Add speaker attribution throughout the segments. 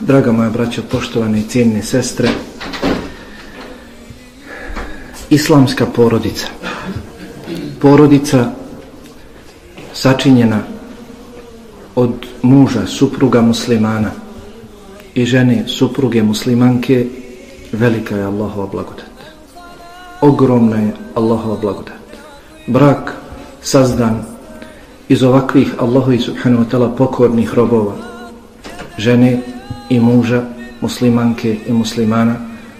Speaker 1: Draga moja braćo, poštovane i cijenine sestre, islamska porodica, porodica sačinjena od muža, supruga muslimana i žene, supruge muslimanke, velika je Allahova blagodat. Ogromna je Allahova blagodat. Brak sazdan iz ovakvih Allahovi subhanahu wa ta'ala pokornih robova, žene i muža, muslimanke i muslimana,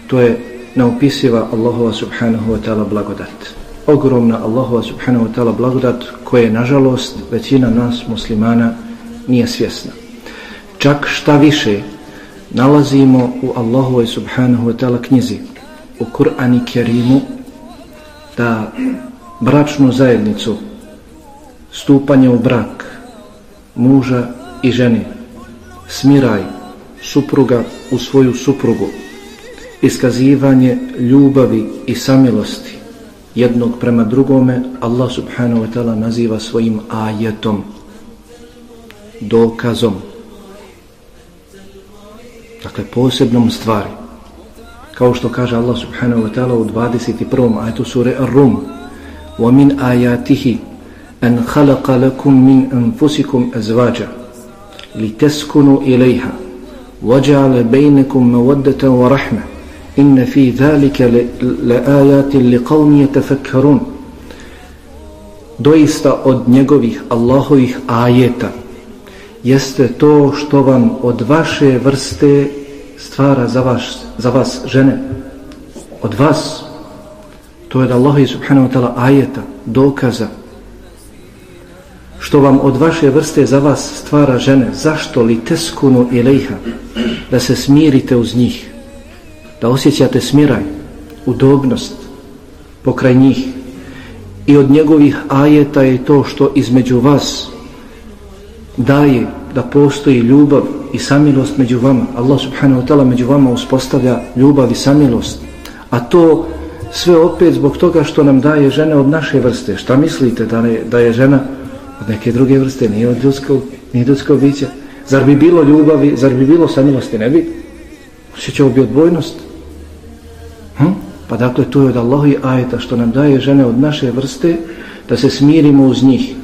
Speaker 1: to je neupisiva Allahova subhanahu wa ta'ala blagodat. Ogromna Allahova subhanahu wa ta'ala blagodat koje, nažalost, većina nas muslimana nije svjesna. Čak šta više nalazimo u Allahovoj subhanahu wa ta'ala knjizi, u Kur'ani Kerimu, da bračnu zajednicu, stupanje u brak, muža i žene, smiraj supruga u svoju suprugu, iskazivanje ljubavi i samilosti jednog prema drugome, Allah subhanahu wa ta'ala naziva svojim ajetom, dokazom, dakle posebnom stvari. Kao što kaže Allah subhanahu wa ta'ala u 21. ajetu sure Ar-Rum, وَمِنْ آيَاتِهِ أَنْ خَلَقَ لَكُمْ مِنْ أَنفُسِكُمْ أَزْوَاجًا لِتَسْكُنُوا إِلَيْهَا وجعل بينكم مودة ورحمة إن في ذلك لآيات لقوم يتفكرون doista od njegovih Allahovih ajeta jeste to što vam od vaše vrste stvara za vas, za vas žene od vas to je da Allah subhanahu wa ta'ala ajeta dokaza što vam od vaše vrste za vas stvara žene, zašto li teskunu ilaiha, da se smirite uz njih, da osjećate smiraj, udobnost pokraj njih. I od njegovih ajeta je to što između vas daje da postoji ljubav i samilost među vama. Allah subhanahu wa ta'ala među vama uspostavlja ljubav i samilost. A to sve opet zbog toga što nam daje žene od naše vrste. Šta mislite da je, da je žena od neke druge vrste, nije od ljudskog, nije ljudskog bića. Zar bi bilo ljubavi, zar bi bilo samilosti, ne bi? Osjećao bi odbojnost. Hm? Pa dakle, to je od Allahi ajeta što nam daje žene od naše vrste, da se smirimo uz njih.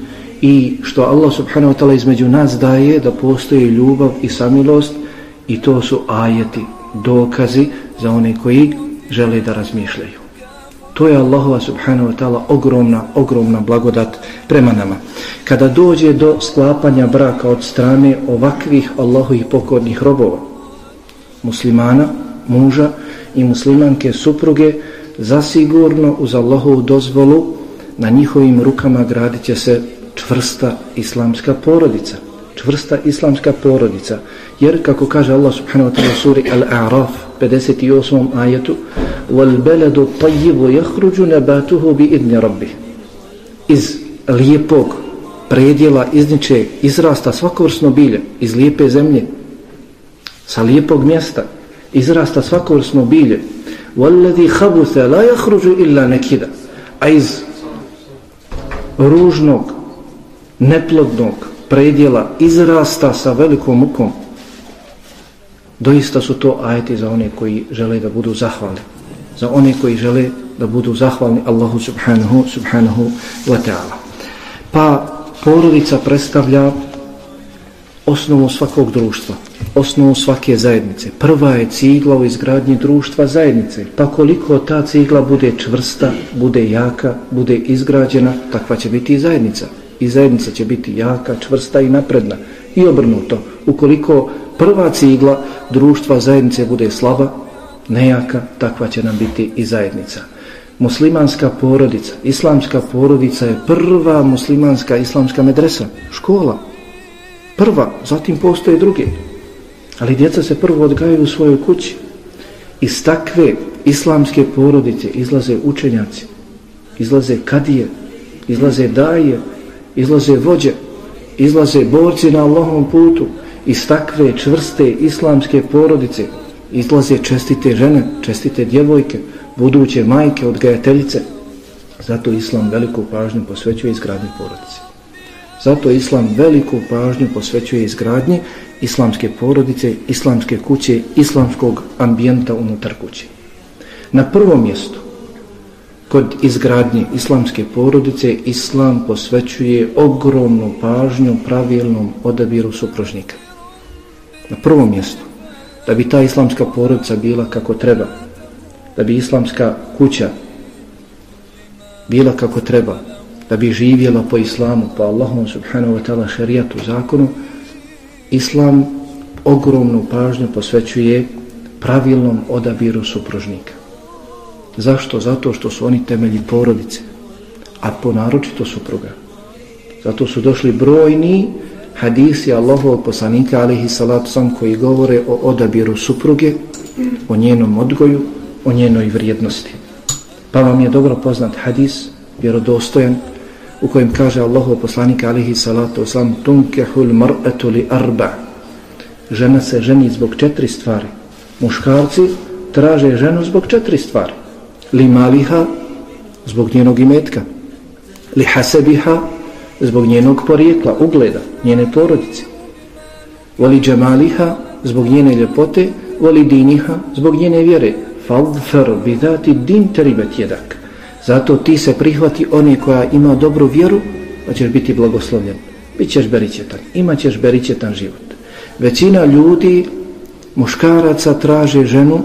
Speaker 1: I što Allah subhanahu wa ta'ala između nas daje da postoji ljubav i samilost i to su ajeti, dokazi za one koji žele da razmišljaju. To je Allahova subhanahu wa ta'ala ogromna, ogromna blagodat prema nama. Kada dođe do sklapanja braka od strane ovakvih Allahovih pokornih robova, muslimana, muža i muslimanke supruge, zasigurno uz Allahovu dozvolu na njihovim rukama gradit će se čvrsta islamska porodica. Čvrsta islamska porodica. Jer, kako kaže Allah subhanahu wa ta'ala suri Al-A'raf 58. ajetu وَالْبَلَدُ الطَّيِّبُ يَخْرُجُ نَبَاتُهُ بِإِذْنِ رَبِّهِ Iz lijepog predjela izniče izrasta svakovrsno bilje iz lijepe zemlje sa lijepog mjesta izrasta svakovrsno bilje وَالَّذِي خَبُثَ لَا يَخْرُجُ إِلَّا نَكِدَ a iz ružnog neplodnog predjela izrasta sa velikom mukom doista su to ajeti za one koji žele da budu zahvalni za one koji žele da budu zahvalni Allahu subhanahu subhanahu wa ta'ala. Pa porodica predstavlja osnovu svakog društva osnovu svake zajednice. Prva je cigla u izgradnji društva zajednice. Pa koliko ta cigla bude čvrsta bude jaka, bude izgrađena takva će biti i zajednica. I zajednica će biti jaka, čvrsta i napredna. I obrnuto ukoliko prva cigla društva zajednice bude slaba nejaka, takva će nam biti i zajednica. Muslimanska porodica, islamska porodica je prva muslimanska islamska medresa, škola. Prva, zatim postoje druge. Ali djeca se prvo odgajaju u svojoj kući. Iz takve islamske porodice izlaze učenjaci, izlaze kadije, izlaze daje, izlaze vođe, izlaze borci na Allahom putu. Iz takve čvrste islamske porodice izlaze čestite žene, čestite djevojke, buduće majke, odgajateljice. Zato Islam veliku pažnju posvećuje izgradnji porodice. Zato Islam veliku pažnju posvećuje izgradnji islamske porodice, islamske kuće, islamskog ambijenta unutar kuće. Na prvom mjestu, kod izgradnje islamske porodice, Islam posvećuje ogromnu pažnju pravilnom odabiru supružnika. Na prvom mjestu da bi ta islamska porodica bila kako treba, da bi islamska kuća bila kako treba, da bi živjela po islamu, po Allahom subhanahu wa ta'ala šarijatu zakonu, islam ogromnu pažnju posvećuje pravilnom odabiru supružnika. Zašto? Zato što su oni temelji porodice, a ponaročito supruga. Zato su došli brojni hadisi Allahovog poslanika alihi salatu sam koji govore o odabiru supruge, o njenom odgoju, o njenoj vrijednosti. Pa vam je dobro poznat hadis, vjerodostojan, u kojem kaže Allahov poslanik alihi salatu sam tunkehul mar'atu li arba. Žena se ženi zbog četiri stvari. Muškarci traže ženu zbog četiri stvari. Li maliha, zbog njenog imetka. Li hasebiha, zbog njenog porijekla, ugleda, njene porodice. Voli džemaliha zbog njene ljepote, voli diniha zbog njene vjere. Fadfer bidati din teribet jedak. Zato ti se prihvati one koja ima dobru vjeru, pa ćeš biti blagoslovljen. Bićeš beričetan, imaćeš beričetan život. Većina ljudi, muškaraca, traže ženu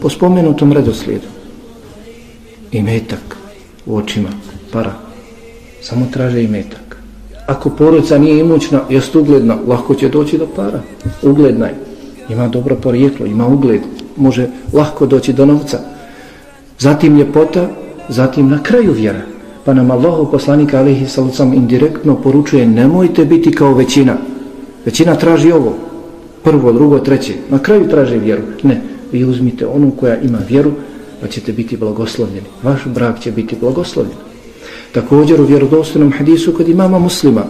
Speaker 1: po spomenutom redoslijedu. I metak u očima, para. Samo traže i metak. Ako porodica nije imućna, jest ugledna, lahko će doći do para. Ugledna je. Ima dobro porijeklo, ima ugled. Može lahko doći do novca. Zatim ljepota, zatim na kraju vjera. Pa nam Allah, poslanika alihi salucam indirektno poručuje nemojte biti kao većina. Većina traži ovo. Prvo, drugo, treće. Na kraju traži vjeru. Ne, vi uzmite onu koja ima vjeru, pa ćete biti blagoslovljeni. Vaš brak će biti blagoslovljen. Također u vjerodostojnom hadisu kod imama muslima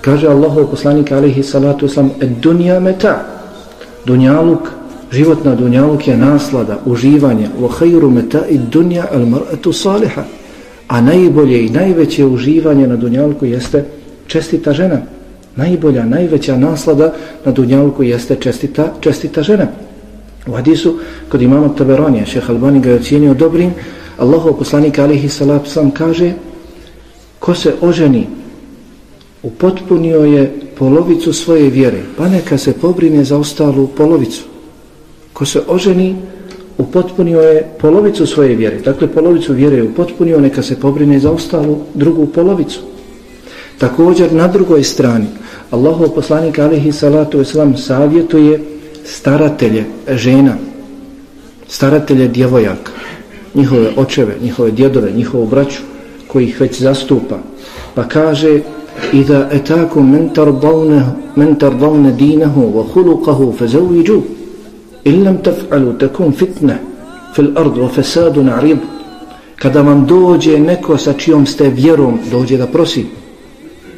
Speaker 1: kaže Allahov poslanik alaihi salatu wasalam dunja meta dunjaluk život na dunjaluk je naslada uživanje. Wa khayru meta i dunja al mar'atu saliha a najbolje i najveće uživanje na dunjalku jeste čestita žena. Najbolja, najveća naslada na dunjalku jeste čestita, čestita žena. U hadisu kod imama Taberonija šeha Albani ga je ocijenio dobrim. Allahov poslanik alaihi salatu islam kaže ko se oženi upotpunio je polovicu svoje vjere pa neka se pobrine za ostalu polovicu ko se oženi upotpunio je polovicu svoje vjere. Dakle, polovicu vjere je upotpunio, neka se pobrine za ostalu drugu polovicu. Također, na drugoj strani, Allahov poslanik alihi salatu islam savjetuje staratelje žena, staratelje djevojaka, njihove očeve, njihove djedove, njihovu braću, koji ih već zastupa. Pa kaže, Ida etaku men tardavne dinahu wa hulukahu fe zaujiđu, illam taf'alu takun fitne fil ardu wa fasadu na'rib. Kada vam dođe neko sa čijom ste vjerom, dođe da prosi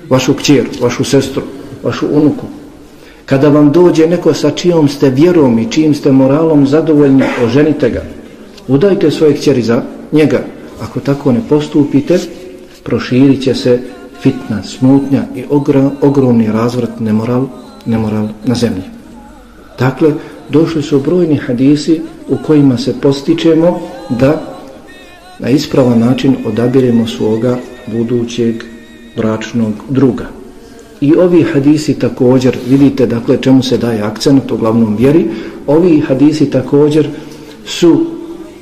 Speaker 1: vašu kćer, vašu sestru, vašu unuku. Kada vam dođe neko sa čijom ste vjerom i čijim ste moralom zadovoljni, oženite ga. Udajte svoje kćeri za njega. Ako tako ne postupite, proširit će se fitna, smutnja i ogra, ogromni razvrat nemoral, nemoral na zemlji. Dakle, došli su brojni hadisi u kojima se postičemo da na ispravan način odabiremo svoga budućeg bračnog druga. I ovi hadisi također, vidite dakle čemu se daje akcent u glavnom vjeri, ovi hadisi također su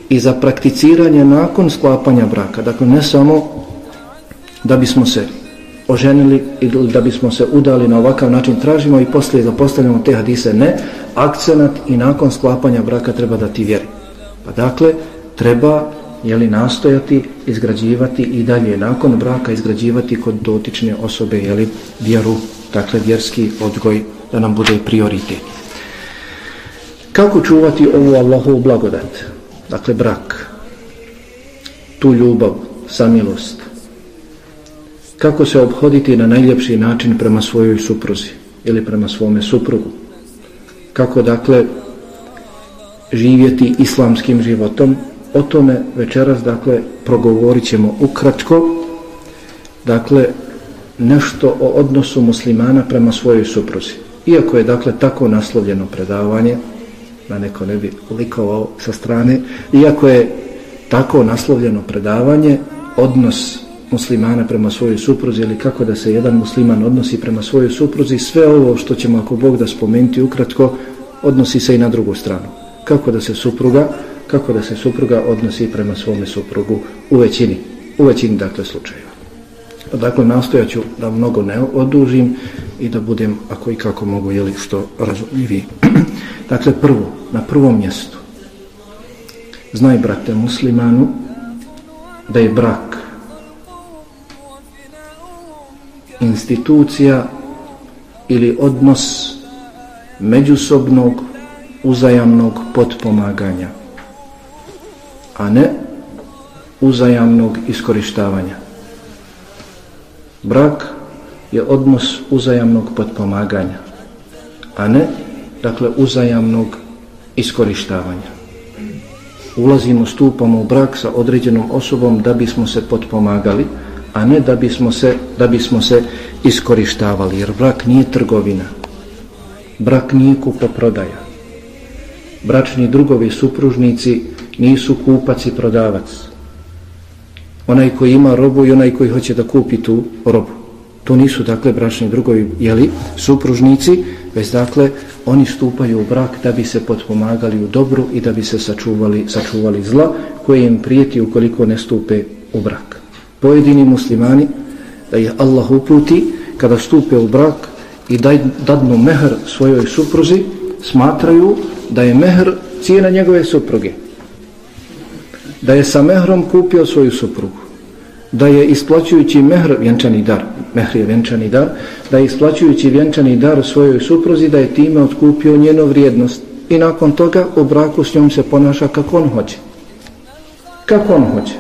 Speaker 1: i za prakticiranje nakon sklapanja braka. Dakle, ne samo da bismo se oženili ili da bismo se udali na ovakav način tražimo i poslije da postavljamo te hadise ne, akcenat i nakon sklapanja braka treba da ti vjeri. Pa dakle, treba jeli, nastojati, izgrađivati i dalje nakon braka izgrađivati kod dotične osobe jeli, vjeru, dakle vjerski odgoj da nam bude prioritet. Kako čuvati ovu Allahovu blagodat? Dakle, brak, tu ljubav, samilost, kako se obhoditi na najljepši način prema svojoj supruzi ili prema svome suprugu? Kako dakle živjeti islamskim životom? O tome večeras dakle progovorit ćemo ukratko. Dakle nešto o odnosu muslimana prema svojoj supruzi. Iako je dakle tako naslovljeno predavanje da neko ne bi likovao sa strane iako je tako naslovljeno predavanje odnos muslimana prema svojoj supruzi ili kako da se jedan musliman odnosi prema svojoj supruzi, sve ovo što ćemo ako Bog da spomenuti ukratko, odnosi se i na drugu stranu. Kako da se supruga, kako da se supruga odnosi prema svome suprugu u većini, u većini dakle slučajeva. Dakle, nastojaću da mnogo ne odužim i da budem, ako i kako mogu, jeli što razumljiviji. dakle, prvo, na prvom mjestu, znaj, brate, muslimanu, da je brak institucija ili odnos međusobnog uzajamnog potpomaganja a ne uzajamnog iskorištavanja brak je odnos uzajamnog potpomaganja a ne dakle uzajamnog iskorištavanja ulazimo stupamo u brak sa određenom osobom da bismo se potpomagali a ne da bismo se, da bismo se iskorištavali, jer brak nije trgovina, brak nije kupoprodaja. Bračni drugovi supružnici nisu kupac i prodavac. Onaj koji ima robu i onaj koji hoće da kupi tu robu. To nisu dakle bračni drugovi, jeli, supružnici, već dakle oni stupaju u brak da bi se potpomagali u dobru i da bi se sačuvali, sačuvali zla koje im prijeti ukoliko ne stupe u brak. Pojedini muslimani da ih Allah uputi kada stupe u brak i daj, dadnu mehr svojoj supruzi smatraju da je mehr cijena njegove supruge. Da je sa mehrom kupio svoju suprugu da je isplaćujući mehr vjenčani dar mehr je vjenčani dar da je isplaćujući vjenčani dar svojoj supruzi da je time otkupio njenu vrijednost i nakon toga u braku s njom se ponaša kako on hoće kako on hoće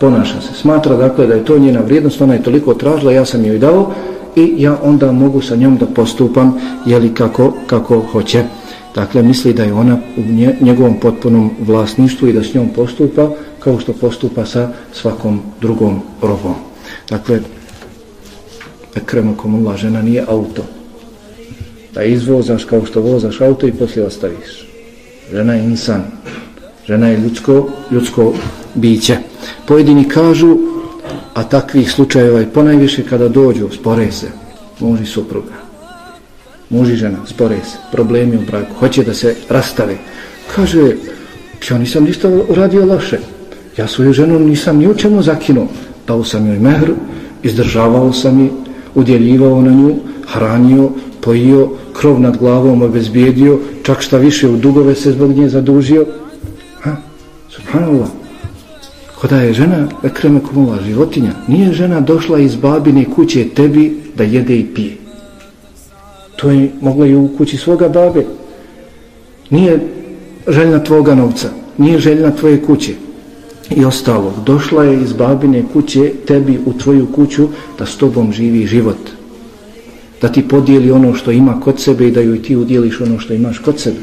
Speaker 1: ponaša se. Smatra dakle da je to njena vrijednost, ona je toliko tražila, ja sam joj dao i ja onda mogu sa njom da postupam jeli kako, kako hoće. Dakle, misli da je ona u njegovom potpunom vlasništvu i da s njom postupa kao što postupa sa svakom drugom robom. Dakle, ekremo komula, žena nije auto. Da izvozaš kao što vozaš auto i poslije ostaviš. Žena je insan. Žena je ljudsko, ljudsko biće. Pojedini kažu, a takvih slučajeva je ponajviše kada dođu, spore se, muži supruga, muži žena, spore se, problemi u braku, hoće da se rastave. Kaže, Ja nisam ništa uradio loše. Ja svoju ženu nisam ni u čemu zakinuo. Dao sam joj mehr, izdržavao sam je, udjeljivao na nju, hranio, pojio, krov nad glavom obezbijedio, čak šta više u dugove se zbog nje zadužio. Ha? Subhanallah. Kada je žena, ekreme kumula, životinja, nije žena došla iz babine kuće tebi da jede i pije. To je mogla i u kući svoga babe. Nije željna tvoga novca, nije željna tvoje kuće i ostalo. Došla je iz babine kuće tebi u tvoju kuću da s tobom živi život. Da ti podijeli ono što ima kod sebe i da joj ti udjeliš ono što imaš kod sebe.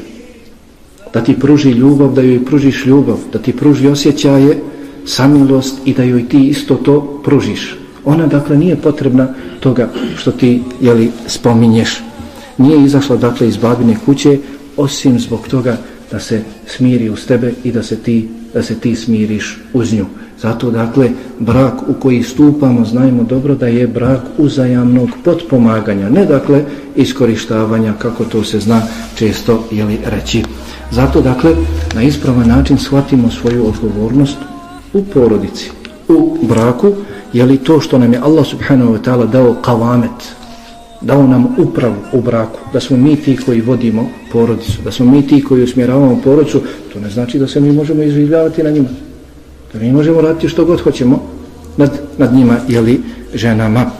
Speaker 1: Da ti pruži ljubav, da joj pružiš ljubav. Da ti pruži osjećaje, samilost i da joj ti isto to pružiš. Ona dakle nije potrebna toga što ti jeli, spominješ. Nije izašla dakle iz babine kuće osim zbog toga da se smiri uz tebe i da se ti da se ti smiriš uz nju. Zato dakle brak u koji stupamo znajmo dobro da je brak uzajamnog potpomaganja, ne dakle iskorištavanja kako to se zna često jeli reći. Zato dakle na ispravan način shvatimo svoju odgovornost u porodici, u braku, je li to što nam je Allah subhanahu wa ta'ala dao kavamet, dao nam upravu u braku, da smo mi ti koji vodimo porodicu, da smo mi ti koji usmjeravamo porodicu, to ne znači da se mi možemo izživljavati na njima. Da mi možemo raditi što god hoćemo nad, nad njima ili ženama.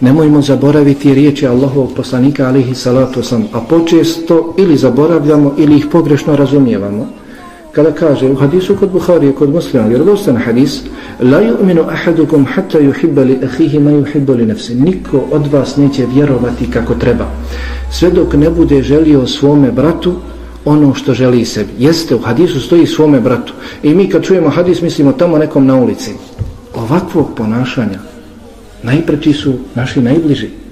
Speaker 1: Nemojmo zaboraviti riječi Allahovog poslanika alihi salatu sam, a počesto ili zaboravljamo ili ih pogrešno razumijevamo kada kaže u hadisu kod Buharije, kod muslima, vjerodostan hadis, la yu'minu ahadukum hatta yuhibba li ahihi ma yuhibba li nafsi. Niko od vas neće vjerovati kako treba. Sve dok ne bude želio svome bratu ono što želi sebi. Jeste, u hadisu stoji svome bratu. I mi kad čujemo hadis, mislimo tamo nekom na ulici. Ovakvog ponašanja najpreći su naši najbliži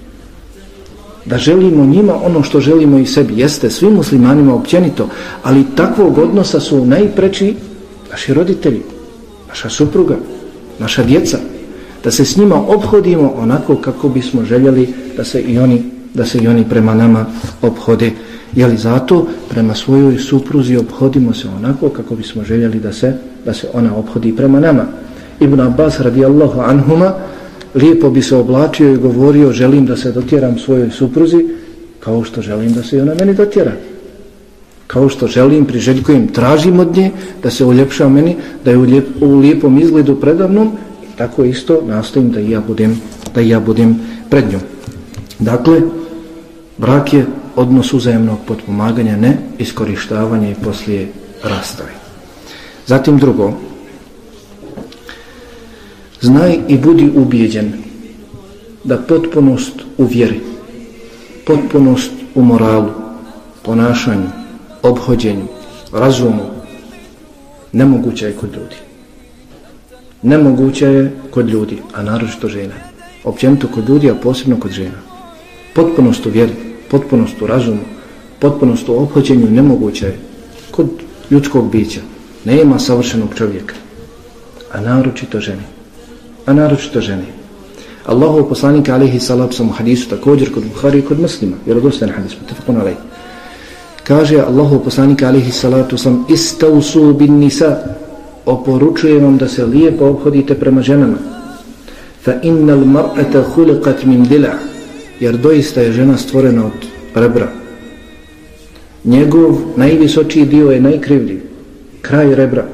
Speaker 1: da želimo njima ono što želimo i sebi. Jeste svim muslimanima općenito ali takvog odnosa su najpreči naši roditelji naša supruga, naša djeca. Da se s njima obhodimo onako kako bismo željeli da se i oni, da se i oni prema nama obhode. Je li zato prema svojoj supruzi obhodimo se onako kako bismo željeli da se, da se ona obhodi prema nama? Ibn Abbas radijallahu anhuma lijepo bi se oblačio i govorio želim da se dotjeram svojoj supruzi kao što želim da se i ona meni dotjera. Kao što želim, priželjkujem tražim od nje da se uljepša meni da je u, lijep, u lijepom izgledu predavnom i tako isto nastavim da ja budem da ja budem pred njom. Dakle brak je odnos uzajemnog potpomaganja ne iskorištavanja i poslije rastave. Zatim drugo Znaj i budi ubijeđen da potpunost u vjeri, potpunost u moralu, ponašanju, obhođenju, razumu, nemoguća je kod ljudi. Nemoguća je kod ljudi, a naročito žena. Općenito kod ljudi, a posebno kod žena. Potpunost u vjeri, potpunost u razumu, potpunost u obhođenju nemoguća je kod ljudskog bića. Nema savršenog čovjeka, a naročito žena a naročito žene. Allahov poslanik alihi salatu sam u hadisu također kod Buhari i kod muslima, jer odostan hadis, mutafakun alej. Kaže Allahov poslanik alihi salatu sam istausu bin nisa oporučujem vam da se lijepo obhodite prema ženama. Fa innal mar'ata khuliqat min dila jer doista je žena stvorena od rebra. Njegov najvisočiji dio je najkrivljiv. Kraj rebra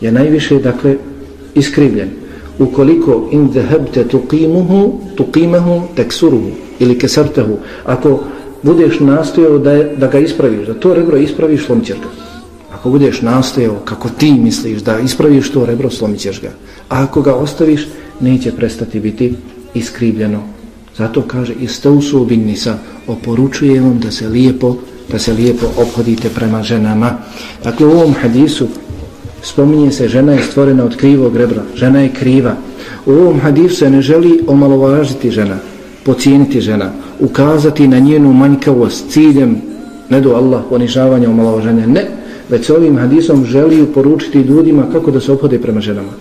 Speaker 1: je najviše, dakle, iskrivljen ukoliko in zahabte tuqimuhu tuqimahu taksuruhu ili kesartahu. ako budeš nastojao da, da ga ispraviš da to rebro ispraviš slomćeš ga. Ako budeš nastojao kako ti misliš da ispraviš to rebro slomićeš ga. A ako ga ostaviš neće prestati biti iskrivljeno. Zato kaže istausu bin nisa oporučuje vam da se lijepo da se lijepo obhodite prema ženama. Dakle u ovom hadisu spominje se žena je stvorena od krivog rebra, žena je kriva. U ovom hadisu se ne želi omalovažiti žena, pocijeniti žena, ukazati na njenu manjkavost ciljem, ne do Allah, ponižavanja, omalovaženja, ne, već se ovim hadisom želi poručiti ljudima kako da se ophode prema ženama.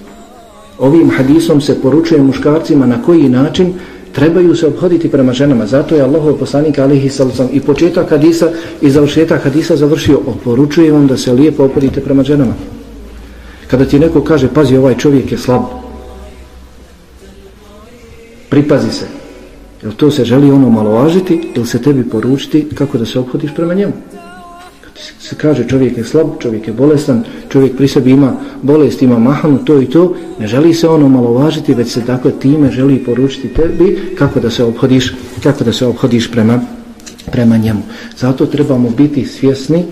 Speaker 1: Ovim hadisom se poručuje muškarcima na koji način trebaju se obhoditi prema ženama. Zato je Allahov poslanik alihi sallam i početak hadisa i završetak hadisa završio Oporučujem vam da se lijepo ophodite prema ženama. Kada ti neko kaže, pazi, ovaj čovjek je slab, pripazi se, jel to se želi ono malovažiti ili se tebi poručiti kako da se obhodiš prema njemu? Kad se kaže čovjek je slab, čovjek je bolestan, čovjek pri sebi ima bolest, ima mahanu, to i to, ne želi se ono malovažiti, već se dakle time želi poručiti tebi kako da se obhodiš, kako da se obhodiš prema, prema njemu. Zato trebamo biti svjesni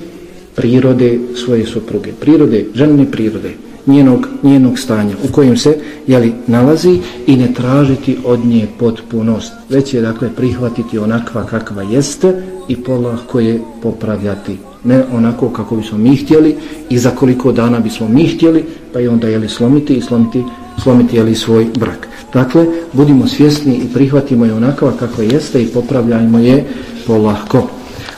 Speaker 1: prirode svoje supruge, prirode, ženine prirode, njenog, njenog stanja u kojem se jeli, nalazi i ne tražiti od nje potpunost, već je dakle prihvatiti onakva kakva jeste i polako je popravljati. Ne onako kako bismo mi htjeli i za koliko dana bismo mi htjeli pa i onda jeli slomiti i slomiti, slomiti jeli svoj brak. Dakle budimo svjesni i prihvatimo je onakva kakva jeste i popravljajmo je polako.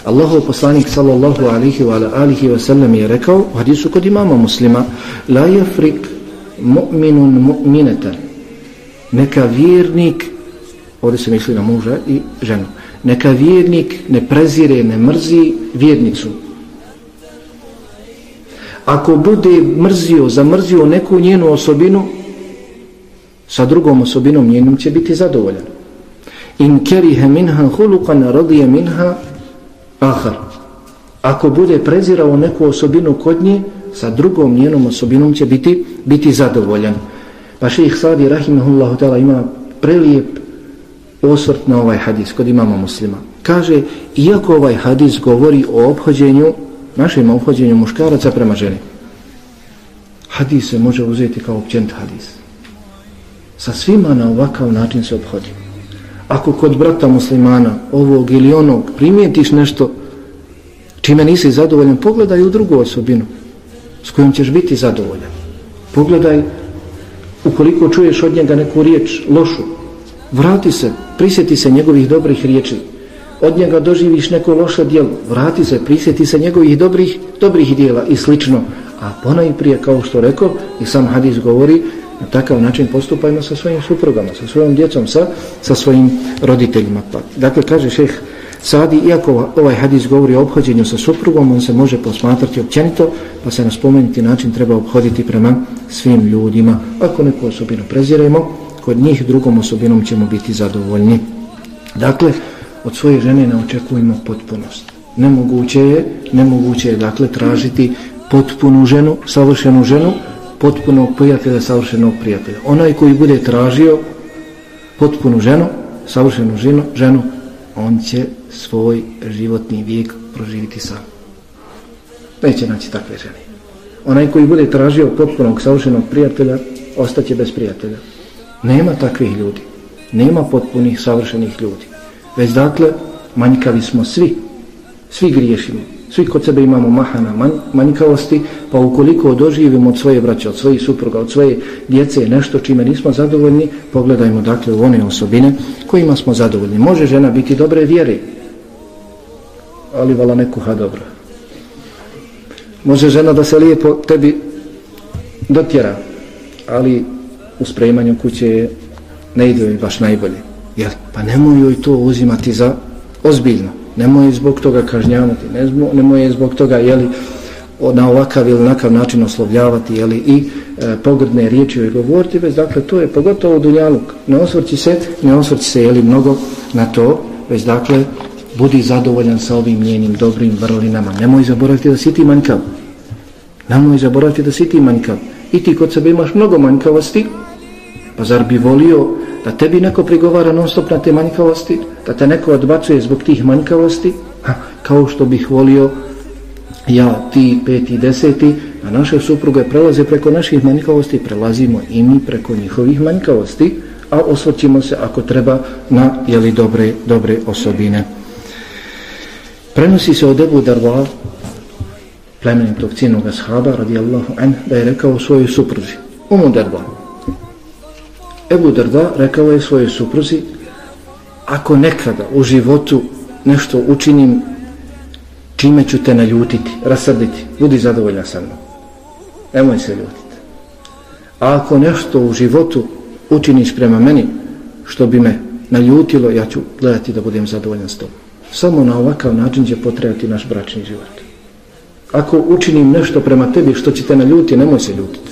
Speaker 1: Allahov poslanik sallallahu alihi wa alihi wa sallam je rekao u hadisu kod imama muslima la jafrik mu'minun mu'minatan. Neka vjernik ovdje se misli na muža i ženu neka vjernik ne prezire, ne mrzi vjernicu. Ako bude mrzio, zamrzio neku njenu osobinu sa drugom osobinom njenom će biti zadovoljan. In kerihe minha hulukan radije minha ahar. Ako bude prezirao neku osobinu kod nje, sa drugom njenom osobinom će biti biti zadovoljan. Pa šejih Sadi rahimahullahu ta'ala ima prelijep osvrt na ovaj hadis kod imama muslima. Kaže, iako ovaj hadis govori o obhođenju, našem obhođenju muškaraca prema ženi, hadis se može uzeti kao općent hadis. Sa svima na ovakav način se obhodimo ako kod brata muslimana ovog ili onog primijetiš nešto čime nisi zadovoljan pogledaj u drugu osobinu s kojom ćeš biti zadovoljan. Pogledaj ukoliko čuješ od njega neku riječ lošu vrati se, prisjeti se njegovih dobrih riječi. Od njega doživiš neko loše dijelo vrati se, prisjeti se njegovih dobrih dobrih dijela i slično. A ponaj prije kao što rekao i sam hadis govori na takav način postupajmo sa svojim suprugama, sa svojom djecom, sa, sa svojim roditeljima. Pa, dakle, kaže šeh Sadi, iako ovaj hadis govori o obhođenju sa suprugom, on se može posmatrati općenito, pa se na spomenuti način treba obhoditi prema svim ljudima. Ako neku osobinu preziremo, kod njih drugom osobinom ćemo biti zadovoljni. Dakle, od svoje žene ne očekujemo potpunost. Nemoguće je, nemoguće je dakle tražiti potpunu ženu, savršenu ženu, potpunog prijatelja, savršenog prijatelja. Onaj koji bude tražio potpunu ženu, savršenu ženu, ženu, on će svoj životni vijek proživiti sam. Neće naći takve žene. Onaj koji bude tražio potpunog, savršenog prijatelja, ostaće bez prijatelja. Nema takvih ljudi. Nema potpunih, savršenih ljudi. Već dakle, manjkavi smo svi. Svi griješimo. Svi kod sebe imamo mahana man, manjkavosti, pa ukoliko doživimo od svoje braće, od svojih supruga, od svoje djece nešto čime nismo zadovoljni, pogledajmo dakle u one osobine kojima smo zadovoljni. Može žena biti dobre vjere, ali vala ne kuha dobro. Može žena da se lijepo tebi dotjera, ali u spremanju kuće ne ide baš najbolje. Jel? Pa nemoj joj to uzimati za ozbiljno nemoj zbog toga kažnjavati, nemoj je zbog toga jeli, na ovakav ili nakav način oslovljavati jeli, i e, pogrdne riječi joj govoriti, već dakle to je pogotovo dunjaluk. Ne osvrći se, ne osvrći se jeli, mnogo na to, već dakle budi zadovoljan sa ovim njenim dobrim vrlinama. Nemoj zaboraviti da si ti manjkav. Nemoj zaboraviti da si ti manjkav. I ti kod sebe imaš mnogo manjkavosti, pa zar bi volio da tebi neko prigovara non stop na te manjkavosti, da te neko odbacuje zbog tih manjkavosti, ha, kao što bih volio ja, ti, peti, deseti, a naše supruge prelaze preko naših manjkavosti, prelazimo i mi preko njihovih manjkavosti, a osvrćimo se ako treba na jeli, dobre, dobre osobine. Prenosi se od Ebu Darva, plemenitog cijenog ashaba, radijallahu an, da je rekao svojoj supruzi, Umu Darva, Ebu Drda rekao je svojoj supruzi ako nekada u životu nešto učinim čime ću te naljutiti, rasrditi, budi zadovoljna sa mnom. Nemoj se ljutiti. A ako nešto u životu učiniš prema meni što bi me naljutilo, ja ću gledati da budem zadovoljan s tom. Samo na ovakav način će potrebati naš bračni život. Ako učinim nešto prema tebi što će te naljuti, nemoj se ljutiti.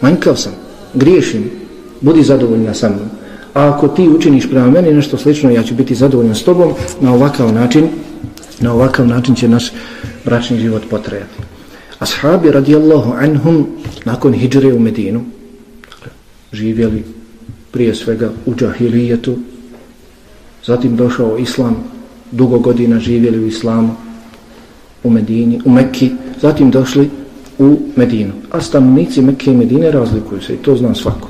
Speaker 1: manjkav sam, griješim, budi zadovoljna sa mnom. A ako ti učiniš prema meni nešto slično, ja ću biti zadovoljan s tobom, na ovakav način, na ovakav način će naš bračni život potrajati. Ashabi radijallahu anhum nakon hijđre u Medinu živjeli prije svega u džahilijetu zatim došao islam dugo godina živjeli u islamu u Medini, u Mekki zatim došli u Medinu a stanovnici Mekke i Medine razlikuju se i to zna svako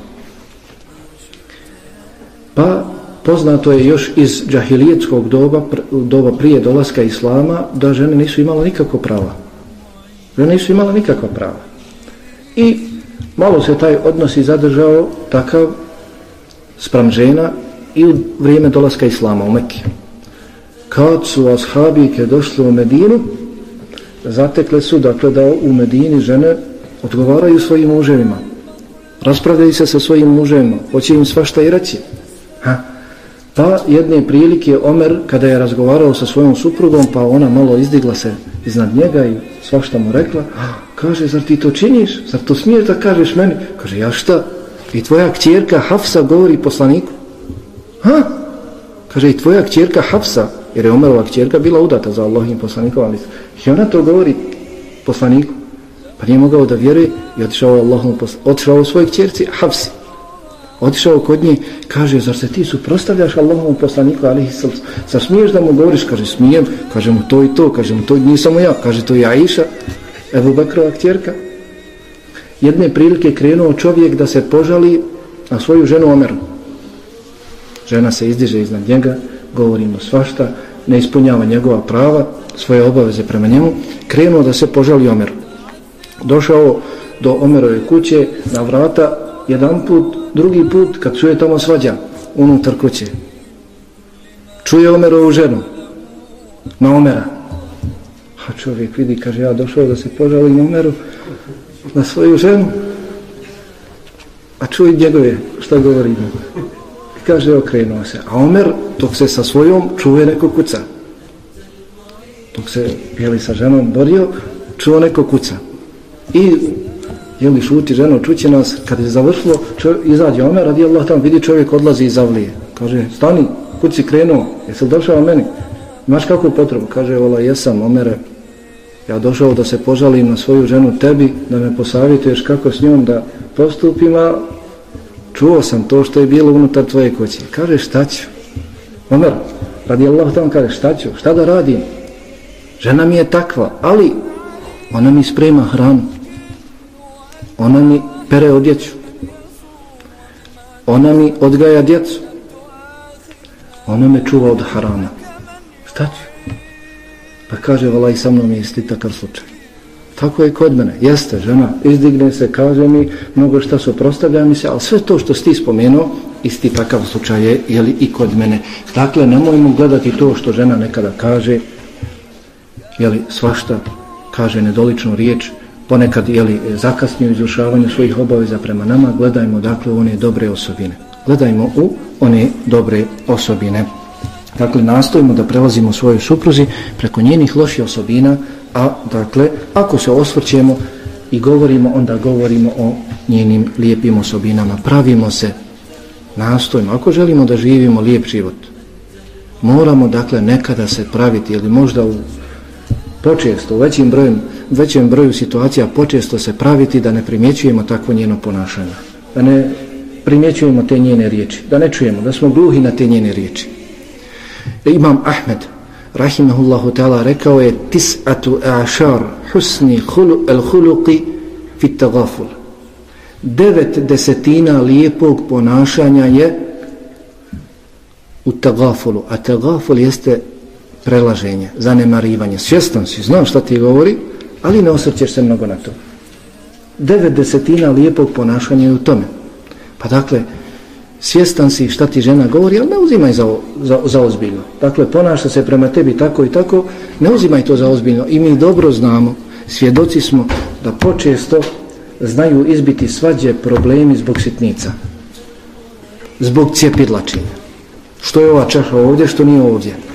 Speaker 1: pa poznato je još iz džahilijetskog doba, doba prije dolaska islama da žene nisu imala nikako prava. Žene nisu imala nikakva prava. I malo se taj odnos i zadržao takav sprem žena i u vrijeme dolaska islama u Mekke. Kad su ashabike došli u Medinu zatekle su dakle da u Medini žene odgovaraju svojim muževima. Raspravljaju se sa svojim muževima. Hoće im svašta i reći ha? pa jedne prilike Omer kada je razgovarao sa svojom suprugom pa ona malo izdigla se iznad njega i svašta mu rekla kaže zar ti to činiš? Zar to smiješ da kažeš meni? Kaže ja šta? I tvoja kćerka Hafsa govori poslaniku. Ha? Kaže i tvoja kćerka Hafsa jer je Omerova kćerka bila udata za Allahim poslanikom ali i ona to govori poslaniku. Pa nije mogao da vjeruje i otišao Allahom otišao u svojoj kćerci Hafsi otišao kod nje kaže zar se ti suprostavljaš Allahovom poslaniku ali zar smiješ da mu govoriš? Kaže smijem. Kaže mu to i to. Kaže mu to nisam ja. Kaže to je Aisha Ebu Bekrova kćerka. Jedne prilike krenuo čovjek da se požali na svoju ženu Omeru. Žena se izdiže iznad njega govorimo svašta ne ispunjava njegova prava svoje obaveze prema njemu krenuo da se požali Omeru. Došao do Omerove kuće na vrata jedan put, drugi put kad čuje tamo svađa unutar kuće čuje Omerovu ženu na Omera. A čovjek vidi, kaže ja došao da se požalim Omeru na svoju ženu a čuje njegove šta govori kaže okrenuo se. A Omer dok se sa svojom čuje neko kuca. Dok se jeli sa ženom borio čuo neko kuca. I jeli šuti ženo čuće nas kad je završilo čovjek, izađe Omer radi Allah tamo vidi čovjek odlazi iz avlije. Kaže stani kuci krenuo? Jesi li došao meni? Imaš kakvu potrebu? Kaže vola jesam Omere. Ja došao da se požalim na svoju ženu tebi da me posavjetuješ kako s njom da postupim a čuo sam to što je bilo unutar tvoje kuće kaže šta ću? Omer radi Allah tamo kaže šta ću? Šta da radim? Žena mi je takva ali ona mi sprema hranu ona mi pere odjeću ona mi odgaja djecu. Ona me čuva od harama. Šta ću? Pa kaže valaj, sa mnom je isti takav slučaj. Tako je kod mene. Jeste žena izdigne se kaže mi mnogo šta su prostavlja mi se ali sve to što ti spomenuo isti takav slučaj je jeli, i kod mene. Dakle nemojmo gledati to što žena nekada kaže jeli svašta kaže nedoličnu riječ ponekad jeli, zakasnije u izvršavanju svojih obaveza prema nama, gledajmo dakle u one dobre osobine. Gledajmo u one dobre osobine. Dakle, nastojimo da prelazimo svojoj supruzi preko njenih loših osobina, a dakle, ako se osvrćemo i govorimo, onda govorimo o njenim lijepim osobinama. Pravimo se, nastojimo. Ako želimo da živimo lijep život, moramo dakle nekada se praviti ili možda u počesto, u većim brojem većem broju situacija počesto se praviti da ne primjećujemo takvo njeno ponašanje. Da ne primjećujemo te njene riječi. Da ne čujemo, da smo gluhi na te njene riječi. E, Imam Ahmed, rahimahullahu ta'ala, rekao je tis'atu ašar husni hulu, el huluqi fit tagaful. Devet desetina lijepog ponašanja je u tagafulu. A tagaful jeste prelaženje, zanemarivanje. Svjestan si, znam šta ti govori, ali ne osvrćeš se mnogo na to. Devet desetina lijepog ponašanja je u tome. Pa dakle, svjestan si šta ti žena govori, ali ne uzimaj za, za, za ozbiljno. Dakle, ponaša se prema tebi tako i tako, ne uzimaj to za ozbiljno. I mi dobro znamo, svjedoci smo da počesto znaju izbiti svađe problemi zbog sitnica. Zbog cijepidlačenja. Što je ova čaša ovdje, što nije ovdje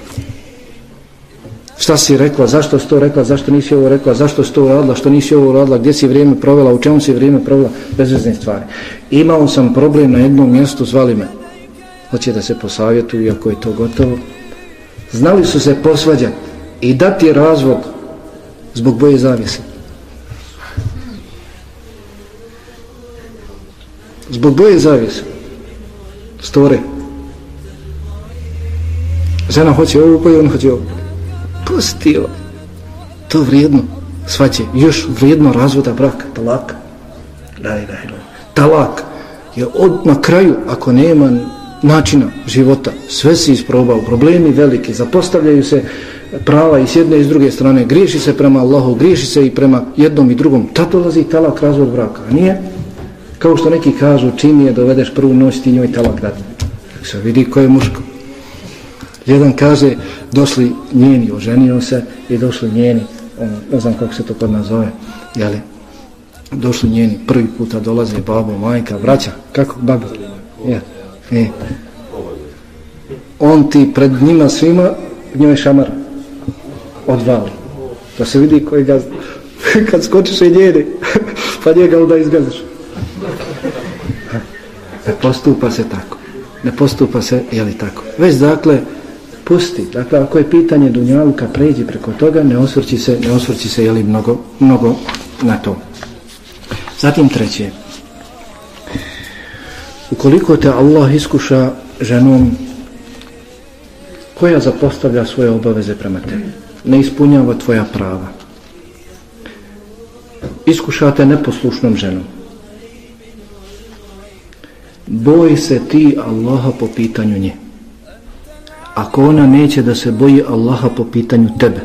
Speaker 1: šta si rekla, zašto si to rekla, zašto nisi ovo rekla, zašto si to uradila, što nisi ovo uradila, gdje si vrijeme provela, u čemu si vrijeme provela, bezvezne stvari. Imao sam problem na jednom mjestu, zvali me, hoće da se posavjetuju, iako je to gotovo. Znali su se posvađati i dati razvod zbog boje zavise. Zbog boje zavise. Store. Žena hoće ovu boju, on hoće ovu. boju pustio To vrijedno. Svaće. Još vrijedno razvoda braka. Talak. Daj, daj, daj. Talak je od na kraju, ako nema načina života, sve si isprobao, problemi veliki, zapostavljaju se prava i s jedne i s druge strane, griješi se prema Allahu, griješi se i prema jednom i drugom, tad dolazi talak razvod braka, a nije? Kao što neki kažu, čim je dovedeš prvu noć, ti njoj talak dati. Se vidi ko je muško. Jedan kaže, došli njeni, oženio se i došli njeni, on, ne znam kako se to kod nas zove, jeli, došli njeni, prvi puta dolaze babo, majka, vraća, kako, babo? Ja, e. On ti pred njima svima, njoj šamar, odvali. To se vidi koji ga, kad skočiš i njeni, pa njega onda izgaziš. Ne postupa se tako. Ne postupa se, jeli tako. Već dakle, pusti. Dakle, ako je pitanje Dunjaluka, pređi preko toga, ne osvrći se, ne osvrći se, jeli, mnogo, mnogo na to. Zatim treće. Ukoliko te Allah iskuša ženom koja zapostavlja svoje obaveze prema tebi, ne ispunjava tvoja prava, iskuša te neposlušnom ženom, boj se ti Allaha po pitanju nje ako ona neće da se boji Allaha po pitanju tebe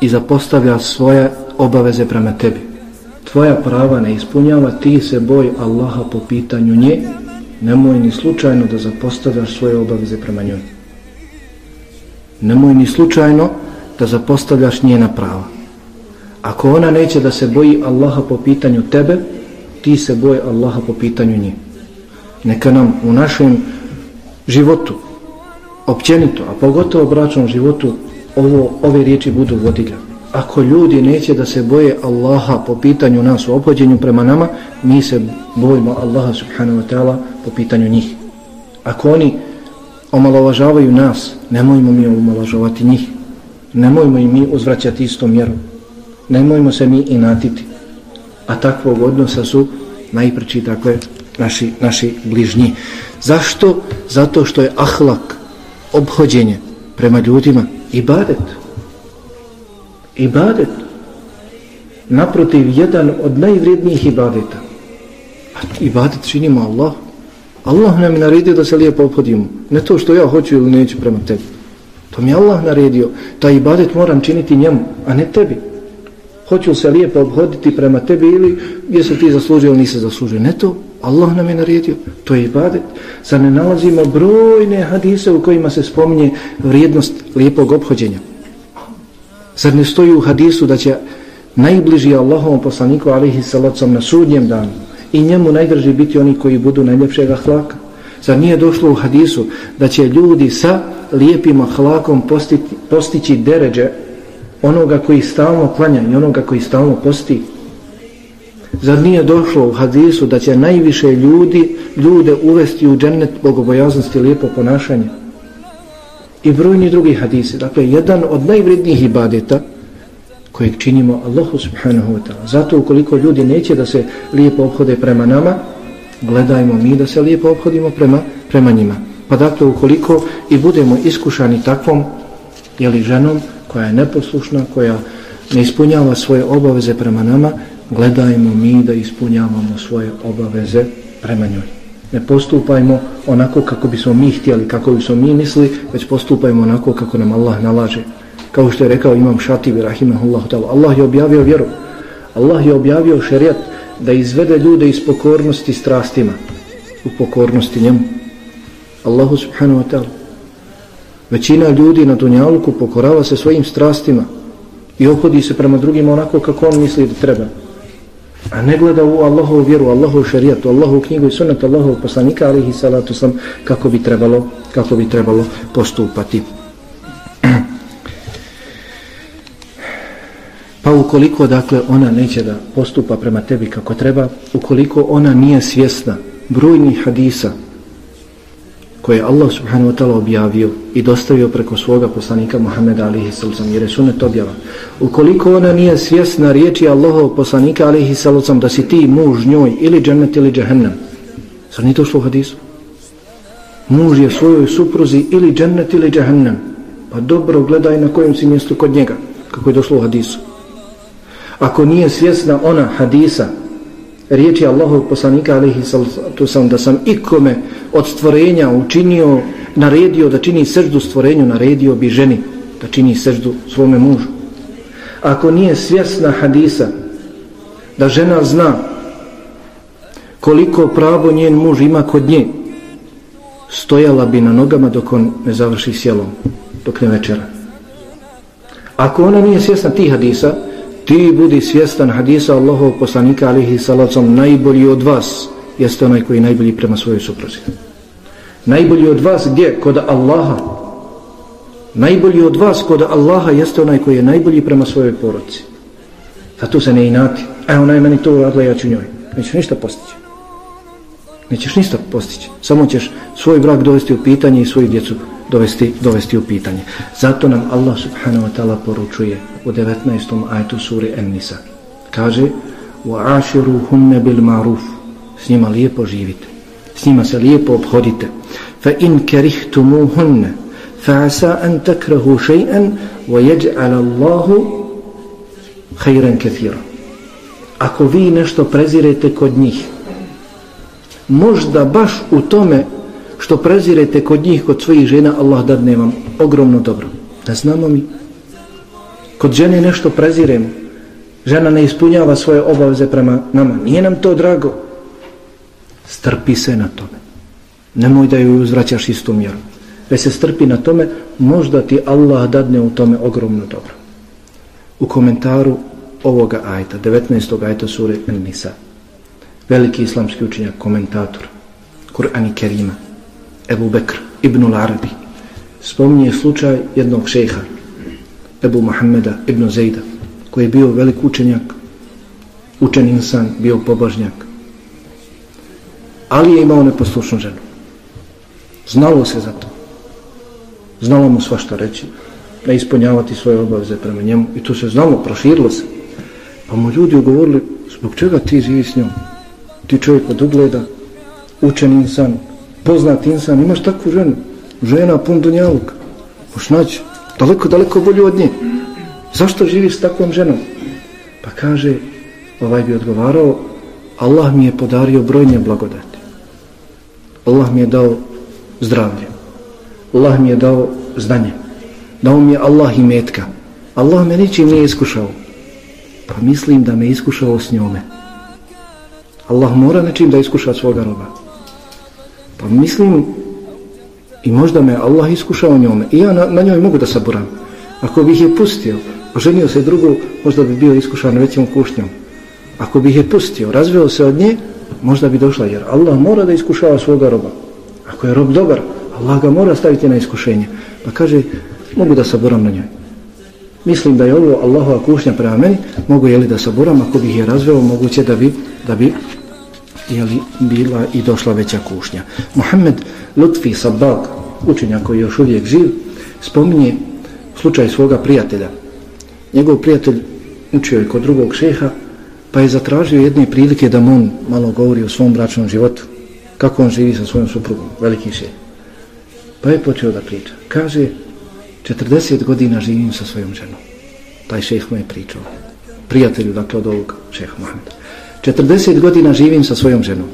Speaker 1: i zapostavlja svoje obaveze prema tebi tvoja prava ne ispunjava ti se boj Allaha po pitanju nje nemoj ni slučajno da zapostavljaš svoje obaveze prema njoj. Nemoj ni slučajno da zapostavljaš njena prava. Ako ona neće da se boji Allaha po pitanju tebe ti se boj Allaha po pitanju nje. Neka nam u našem životu općenito, a pogotovo u bračnom životu ovo, ove riječi budu vodilja. Ako ljudi neće da se boje Allaha po pitanju nas u obhođenju prema nama, mi se bojimo Allaha subhanahu wa ta'ala po pitanju njih. Ako oni omalovažavaju nas, nemojmo mi omalovažavati njih. Nemojmo i mi uzvraćati istom mjerom. Nemojmo se mi inatiti. A takvog odnosa su najpreći, takve naši, naši bližnji. Zašto? Zato što je ahlak, obhođenje prema ljudima, ibadet. Ibadet. Naprotiv, jedan od najvrednijih ibadeta. A ibadet činimo Allah. Allah nam je naredio da se lijepo obhodimo. Ne to što ja hoću ili neću prema tebi. To mi Allah naredio. taj ibadet moram činiti njemu, a ne tebi hoću se lijepo obhoditi prema tebi ili jesu ti zaslužio ili nisi zaslužio. Ne to, Allah nam je naredio, to je ibadet. Sad ne nalazimo brojne hadise u kojima se spominje vrijednost lijepog obhođenja. Sad ne stoji u hadisu da će najbliži Allahovom poslaniku alihi salacom na sudnjem danu i njemu najdrži biti oni koji budu najljepšeg ahlaka. Zar nije došlo u hadisu da će ljudi sa lijepim ahlakom postiti, postići deređe onoga koji stalno klanja i onoga koji stalno posti zar nije došlo u hadisu da će najviše ljudi ljude uvesti u džennet bogobojaznosti i lijepo ponašanje? I brojni drugi hadisi. Dakle jedan od najvrednijih ibadeta kojeg činimo Allahu subhanahu wa ta'ala. Zato ukoliko ljudi neće da se lijepo obhode prema nama gledajmo mi da se lijepo obhodimo prema, prema njima. Pa dakle ukoliko i budemo iskušani takvom jeli ženom koja je neposlušna, koja ne ispunjava svoje obaveze prema nama, gledajmo mi da ispunjavamo svoje obaveze prema njoj. Ne postupajmo onako kako bismo mi htjeli, kako bismo mi mislili, već postupajmo onako kako nam Allah nalaže. Kao što je rekao imam Šatibi, rahimahullahu ta'ala, Allah je objavio vjeru, Allah je objavio šerijat da izvede ljude iz pokornosti strastima, u pokornosti njemu. Allahu subhanahu wa ta'ala. Većina ljudi na Dunjaluku pokorava se svojim strastima i obhodi se prema drugima onako kako on misli da treba. A ne gleda u Allahovu vjeru, Allahovu šarijatu, Allahovu knjigu i sunnet Allahovu poslanika, alihi salatu sam, kako bi trebalo, kako bi trebalo postupati. Pa ukoliko dakle ona neće da postupa prema tebi kako treba, ukoliko ona nije svjesna brojnih hadisa koje je Allah subhanahu wa ta'ala objavio i dostavio preko svoga poslanika Muhammeda alihi sallam jer je sunet objava. Ukoliko ona nije svjesna riječi Allahov poslanika alihi sallam da si ti muž njoj ili džennet ili džahennem. Zar nije to što u hadisu? Muž je svojoj supruzi ili džennet ili džahennem. Pa dobro gledaj na kojem si mjestu kod njega kako je došlo u hadisu. Ako nije svjesna ona hadisa riječi Allahovog poslanika alihi salatu sam da sam ikome od stvorenja učinio, naredio da čini srždu stvorenju, naredio bi ženi da čini srždu svome mužu. Ako nije svjesna hadisa da žena zna koliko pravo njen muž ima kod nje, stojala bi na nogama dok on ne završi sjelom, dok ne večera. Ako ona nije svjesna tih hadisa, ti budi svjestan hadisa Allahov poslanika alihi salacom najbolji od vas jeste onaj koji je najbolji prema svojoj supruzi. Najbolji od vas gdje? kod Allaha. Najbolji od vas kod Allaha jeste onaj koji je najbolji prema svojoj poroci zato se ne inati. E, ona je meni to uradila ja ću njoj. Nećeš ništa postići. Nećeš ništa postići. Samo ćeš svoj brak dovesti u pitanje i svoju djecu dovesti, dovesti u pitanje. Zato nam Allah subhanahu wa ta'ala poručuje u 19. ajtu suri En-Nisa. Kaže وَعَاشِرُهُنَّ بِالْمَعْرُوفِ S njima lijepo živite. S njima se lijepo obhodite. فَإِنْ كَرِهْتُمُوهُنَّ فَعَسَا أَنْ تَكْرَهُ شَيْئًا وَيَجْعَلَ اللَّهُ خَيْرًا كَثِيرًا Ako vi nešto prezirete kod njih, možda baš u tome što prezirete kod njih, kod svojih žena, Allah dadne vam ogromno dobro. Da znamo mi, kod žene nešto preziremo, žena ne ispunjava svoje obaveze prema nama, nije nam to drago, strpi se na tome. Nemoj da ju uzvraćaš istu mjeru. Već se strpi na tome, možda ti Allah dadne u tome ogromno dobro. U komentaru ovoga ajta, 19. ajta sure Nisa, veliki islamski učenjak, komentator, Kur'an i Kerima, Ebu Bekr Ibnul Arabi spominje slučaj jednog šeha Ebu Muhammeda ibn Zejda koji je bio velik učenjak učen insan, bio pobožnjak. Ali je imao neposlušnu ženu. Znalo se za to. Znalo mu svašta reći ne ispunjavati svoje obaveze prema njemu. I to se znalo, proširilo se. Pa mu ljudi ugovorili zbog čega ti živi s njom? Ti čovjek od ugleda učen insan poznat insan, imaš takvu ženu, žena pun dunjavog, moš naći, daleko, daleko bolju od nje. Zašto živiš s takvom ženom? Pa kaže, ovaj bi odgovarao, Allah mi je podario brojne blagodati. Allah mi je dao zdravlje. Allah mi je dao znanje. Dao mi je Allah i metka. Allah me ničim nije iskušao. Pa mislim da me iskušao s njome. Allah mora nečim da iskuša svoga roba. Pa mislim i možda me Allah iskušao njome i ja na, na njoj mogu da saburam. Ako bih je pustio, oženio se drugu, možda bi bio iskušan većim kušnjom. Ako bih je pustio, razveo se od nje, možda bi došla jer Allah mora da iskušava svoga roba. Ako je rob dobar, Allah ga mora staviti na iskušenje. Pa kaže, mogu da saburam na njoj. Mislim da je ovo Allahova kušnja prema meni, mogu je li da saburam, ako bih je razveo, moguće da bi, da bi jeli, bila i došla veća kušnja. Muhammed Lutfi Sabag, učenjak koji je još uvijek živ, spominje slučaj svoga prijatelja. Njegov prijatelj učio je kod drugog šeha, pa je zatražio jedne prilike da mu on malo govori o svom bračnom životu. Kako on živi sa svojom suprugom, veliki šeh. Pa je počeo da priča. Kaže, 40 godina živim sa svojom ženom. Taj šeh mu je pričao. Prijatelju, dakle, od ovog šeha Mohameda. 40 godina živim sa svojom ženom.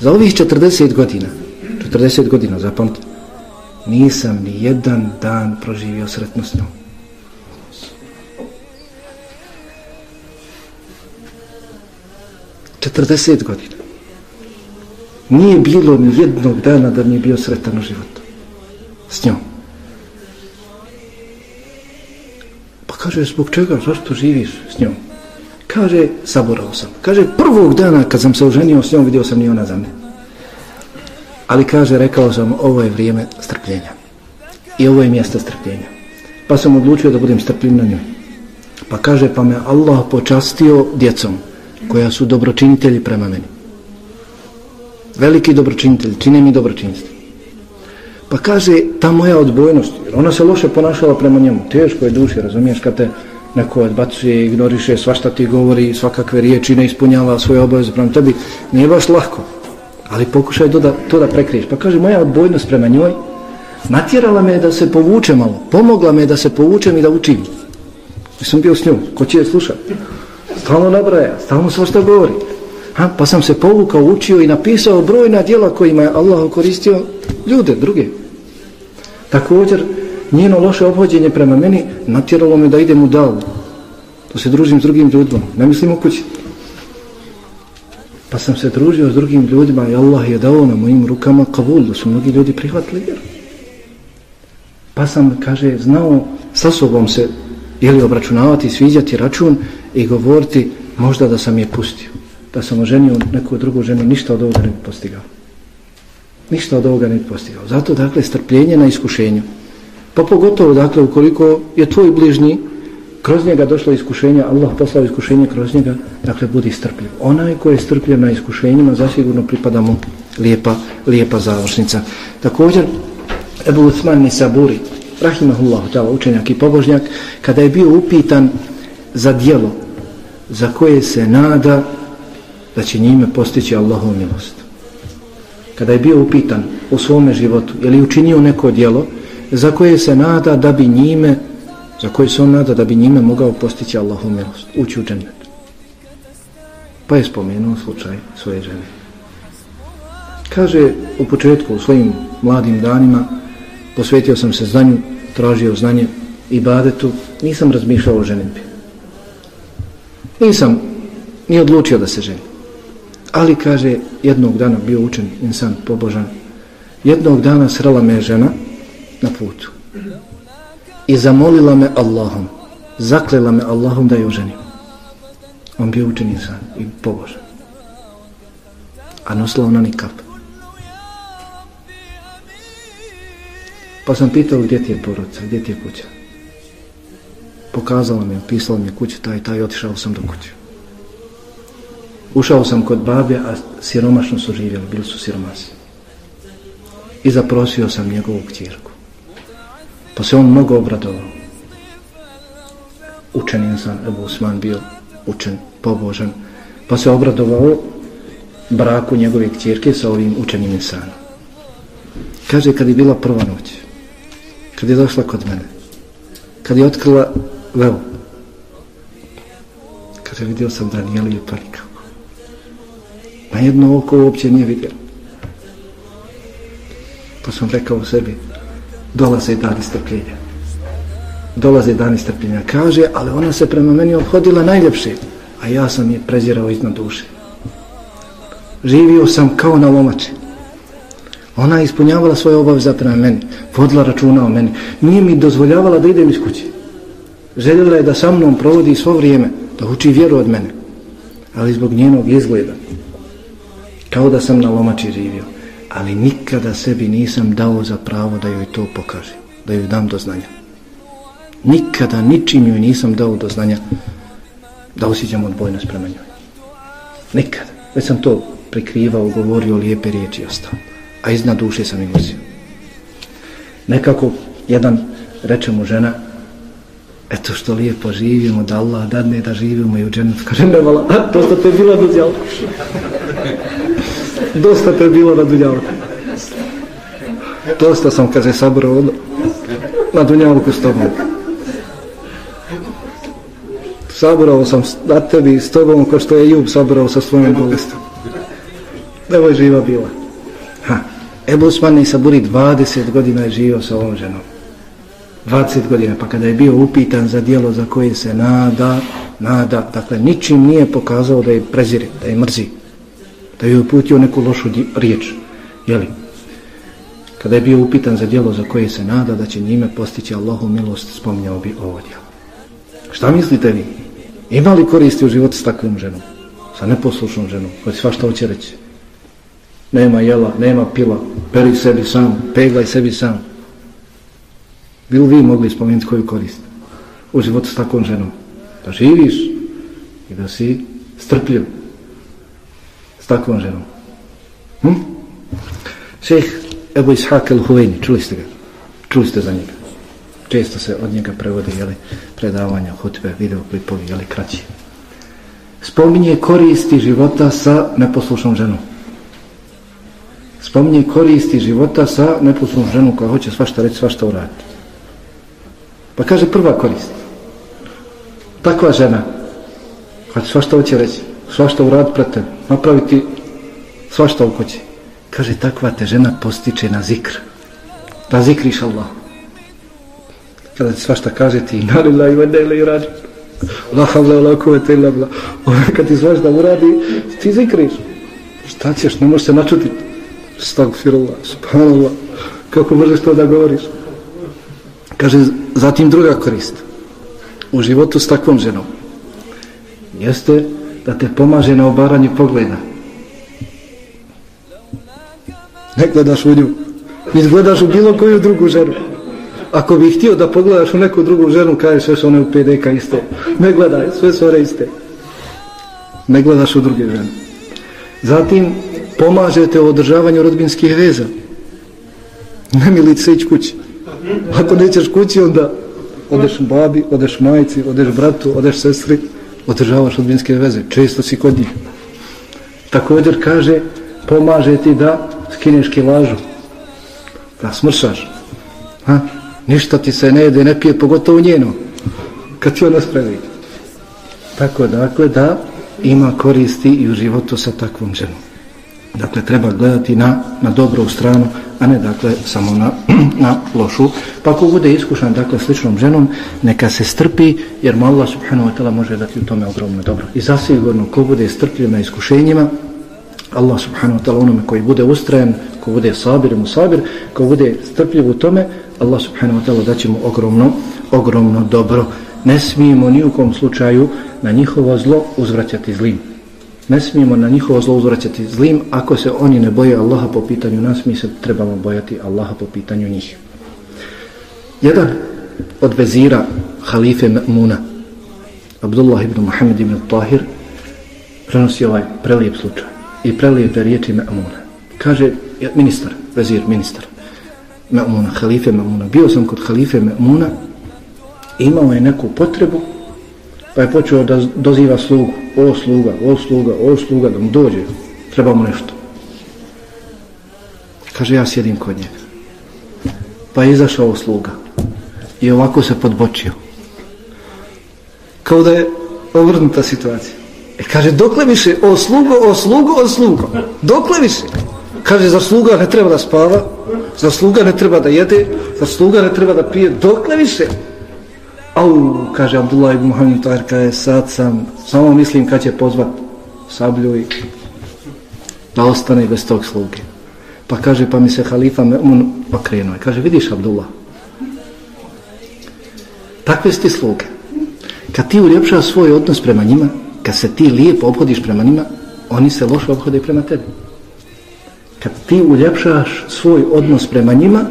Speaker 1: Za ovih 40 godina, 40 godina, zapamte, nisam ni jedan dan proživio sretno s njom. Četrdeset godina. Nije bilo ni jednog dana da mi je bio sretan u životu. S njom. Pa kaže, zbog čega, zašto živiš s njom? Kaže, saborao sam. Kaže, prvog dana kad sam se oženio s njom, vidio sam ni ona za mene. Ali kaže, rekao sam, ovo je vrijeme strpljenja. I ovo je mjesto strpljenja. Pa sam odlučio da budem strpljen na njoj. Pa kaže, pa me Allah počastio djecom koja su dobročinitelji prema meni. Veliki dobročinitelj, čine mi dobročinstvo. Pa kaže, ta moja odbojnost, jer ona se loše ponašala prema njemu, teško je duši, razumiješ, kad te neko odbacuje, ignoriše, svašta ti govori, svakakve riječi ne ispunjava svoje obaveze prema tebi, nije baš lako, ali pokušaj to da, to da prekriješ. Pa kaže, moja odbojnost prema njoj, natjerala me da se povuče malo, pomogla me da se povučem i da učim. Ja sam bio s njom, ko će je slušati? Stalno nabraja, stalno svašta govori. Ha, pa sam se povukao, učio i napisao brojna djela kojima je Allah koristio ljude, druge. Također, njeno loše obhođenje prema meni natjeralo me da idem u dalu. Da se družim s drugim ljudima. Ne mislim u kući. Pa sam se družio s drugim ljudima i Allah je dao na mojim rukama kavul, da su mnogi ljudi prihvatili vjeru. Pa sam, kaže, znao sa sobom se ili obračunavati, sviđati račun i govoriti možda da sam je pustio. Da sam oženio neku drugu ženu, ništa od ovoga ne postigao. Ništa od ovoga ne postigao. Zato, dakle, strpljenje na iskušenju. Pa pogotovo, dakle, ukoliko je tvoj bližnji, kroz njega došlo iskušenje, Allah poslao iskušenje kroz njega, dakle, budi strpljiv. Onaj ko je strpljiv na iskušenjima, zasigurno pripada mu lijepa, lijepa završnica. Također, Ebu Uthman Nisaburi, rahimahullahu ta'ala, učenjak i pobožnjak, kada je bio upitan za dijelo za koje se nada da će njime postići Allahov milost. Kada je bio upitan u svome životu, je li učinio neko dijelo za koje se nada da bi njime, za koje se on nada da bi njime mogao postići Allahu milost, ući u džennet. Pa je spomenuo slučaj svoje žene. Kaže u početku, u svojim mladim danima, posvetio sam se znanju, tražio znanje i badetu, nisam razmišljao o ženitbi. Nisam ni odlučio da se ženi. Ali, kaže, jednog dana bio učen, insan, pobožan, jednog dana srela me žena na putu i zamolila me Allahom, zaklela me Allahom da je oženim. On bio učenjen san i pobožan. A nosila ona nikap. Pa sam pitao gdje ti je porodca, gdje ti je kuća. Pokazala mi, pisala mi kuću, taj, taj, otišao sam do kuće. Ušao sam kod babe, a siromašno su živjeli, bili su siromasi. I zaprosio sam njegovu kćerku. Pa se on mnogo obradovao. Učen sam, Ebu Usman bio učen, pobožan. Pa se obradovao braku njegove kćerke sa ovim učenim insanom. Kaže, kad je bila prva noć, kad je došla kod mene, kad je otkrila veo, kaže, vidio sam da nije lijepa nikako. Na jedno oko uopće nije vidio. Pa sam rekao u sebi, dolaze dani strpljenja. Dolaze dani strpljenja. Kaže, ali ona se prema meni obhodila najljepše, a ja sam je prezirao iznad duše. Živio sam kao na lomači. Ona je ispunjavala svoje obaveze prema meni, vodila računa o meni. Nije mi dozvoljavala da idem iz kuće. Željela je da sa mnom provodi svo vrijeme, da uči vjeru od mene. Ali zbog njenog izgleda, kao da sam na lomači živio, ali nikada sebi nisam dao za pravo da joj to pokažem, da joj dam do znanja. Nikada ničim joj nisam dao do znanja da osjećam odbojnost prema njoj. Nikada. Već sam to prikrivao, govorio lijepe riječi i ostao a iznad duše sam i nosio. Nekako jedan reče mu žena, eto što lijepo živimo, da Allah dadne da živimo i u dženetu. Kaže, ne vala, a, što te bila bilo dosta te bilo na dunjavku. Dosta sam, kaže, sabrao na dunjavku s tobom. Sabrao sam na tebi s tobom ko što je Jub sabrao sa svojom bolestom. Evo je živa bila. Ha. Ebu Osman i Saburi 20 godina je živio sa ovom ženom. 20 godina, pa kada je bio upitan za dijelo za koje se nada, nada, dakle, ničim nije pokazao da je prezire, da je mrzi, da je uputio neku lošu riječ, jeli? Kada je bio upitan za djelo za koje se nada, da će njime postići Allahu milost, spominjao bi ovo djelo. Šta mislite vi? Ima li koristi u životu s takvom ženom? Sa neposlušnom ženom? Koji svašta hoće reći? nema jela, nema pila, peri sebi sam, peglaj sebi sam. Bili vi mogli spomenuti koju korist u životu s takvom ženom? da živiš i da si strpljiv s takvom ženom. Hm? Šeh Ebu Ishak el-Huveni, čuli ste ga? Čuli ste za njega? Često se od njega prevode jeli, predavanja, hutbe, videoklipovi, jeli, kraći. Spominje koristi života sa neposlušnom ženom. Spominje koristi života sa neposlušnom ženom koja hoće svašta reći, svašta uraditi. Pa kaže prva korist. Takva žena, kad svašta hoće reći, svašta urad pred tebe, napraviti svašta u kući. Kaže, takva te žena postiče na zikr. Da zikriš Allah. Kada ti svašta kaže ti, narila i vendele i rađu. La havla, la kuvete illa bla. Kad ti svašta uradi, ti zikriš. Šta ćeš, ne možeš se načutiti. Stagfirullah, subhanallah. Kako možeš to da govoriš? Kaže, zatim druga korist. U životu s takvom ženom. Jeste da te pomaže na obaranju pogleda. Ne gledaš u nju. Ne gledaš u bilo koju drugu ženu. Ako bi htio da pogledaš u neku drugu ženu, kaže sve su one u PDK iste. Ne gledaj, sve su one iste. Ne gledaš u druge žene. Zatim, pomažete u održavanju rodbinskih veza. Ne milić se ići kući. Ako nećeš kući, onda odeš babi, odeš majici, odeš bratu, odeš sestri, održavaš rodbinske veze. Često si kod njih. Također kaže, pomaže ti da skineš kilažu. Da smršaš. Ha? Ništa ti se ne jede, ne pije, pogotovo njeno. Kad ti ona spravi. Tako dakle, da ima koristi i u životu sa takvom ženom. Dakle, treba gledati na, na dobru stranu, a ne dakle samo na, na lošu. Pa ako bude iskušan dakle sličnom ženom, neka se strpi, jer mu Allah subhanahu wa ta'ala može dati u tome ogromno dobro. I zasigurno, ko bude strpljiv na iskušenjima, Allah subhanahu wa ta'ala onome koji bude ustrajan, ko bude sabir i musabir, ko bude strpljiv u tome, Allah subhanahu wa ta'ala daće mu ogromno, ogromno dobro. Ne smijemo ni u kom slučaju na njihovo zlo uzvraćati zlim. Ne smijemo na njihovo zlo uzvraćati zlim ako se oni ne boje Allaha po pitanju nas, mi se trebamo bojati Allaha po pitanju njih. Jedan od vezira halife Muna, Abdullah ibn Muhammed ibn Tahir, prenosi ovaj prelijep slučaj i prelijepe riječi Ma'muna. Kaže ministar, vezir, ministar Ma'muna, halife Ma'muna. Bio sam kod halife Ma'muna, imao je neku potrebu, pa je počeo da doziva slugu. O sluga, o sluga, o sluga, da mu dođe. Treba mu nešto. Kaže, ja sjedim kod njega. Pa je izašao sluga. I ovako se podbočio. Kao da je ovrnuta situacija. E kaže, dokle više, o slugo, o slugo, o slugo. Dokle više. Kaže, za sluga ne treba da spava, za sluga ne treba da jede, za sluga ne treba da pije, dokle više. Au, kaže Abdullah ibn Muhammed Tahir, kaže, sad sam, samo mislim kad će pozvat sablju i da ostane bez tog sluge. Pa kaže, pa mi se halifa Me'mun okrenuo. Kaže, vidiš Abdullah, takve su ti sluge. Kad ti uljepšaš svoj odnos prema njima, kad se ti lijepo obhodiš prema njima, oni se loše obhode prema tebi. Kad ti uljepšaš svoj odnos prema njima,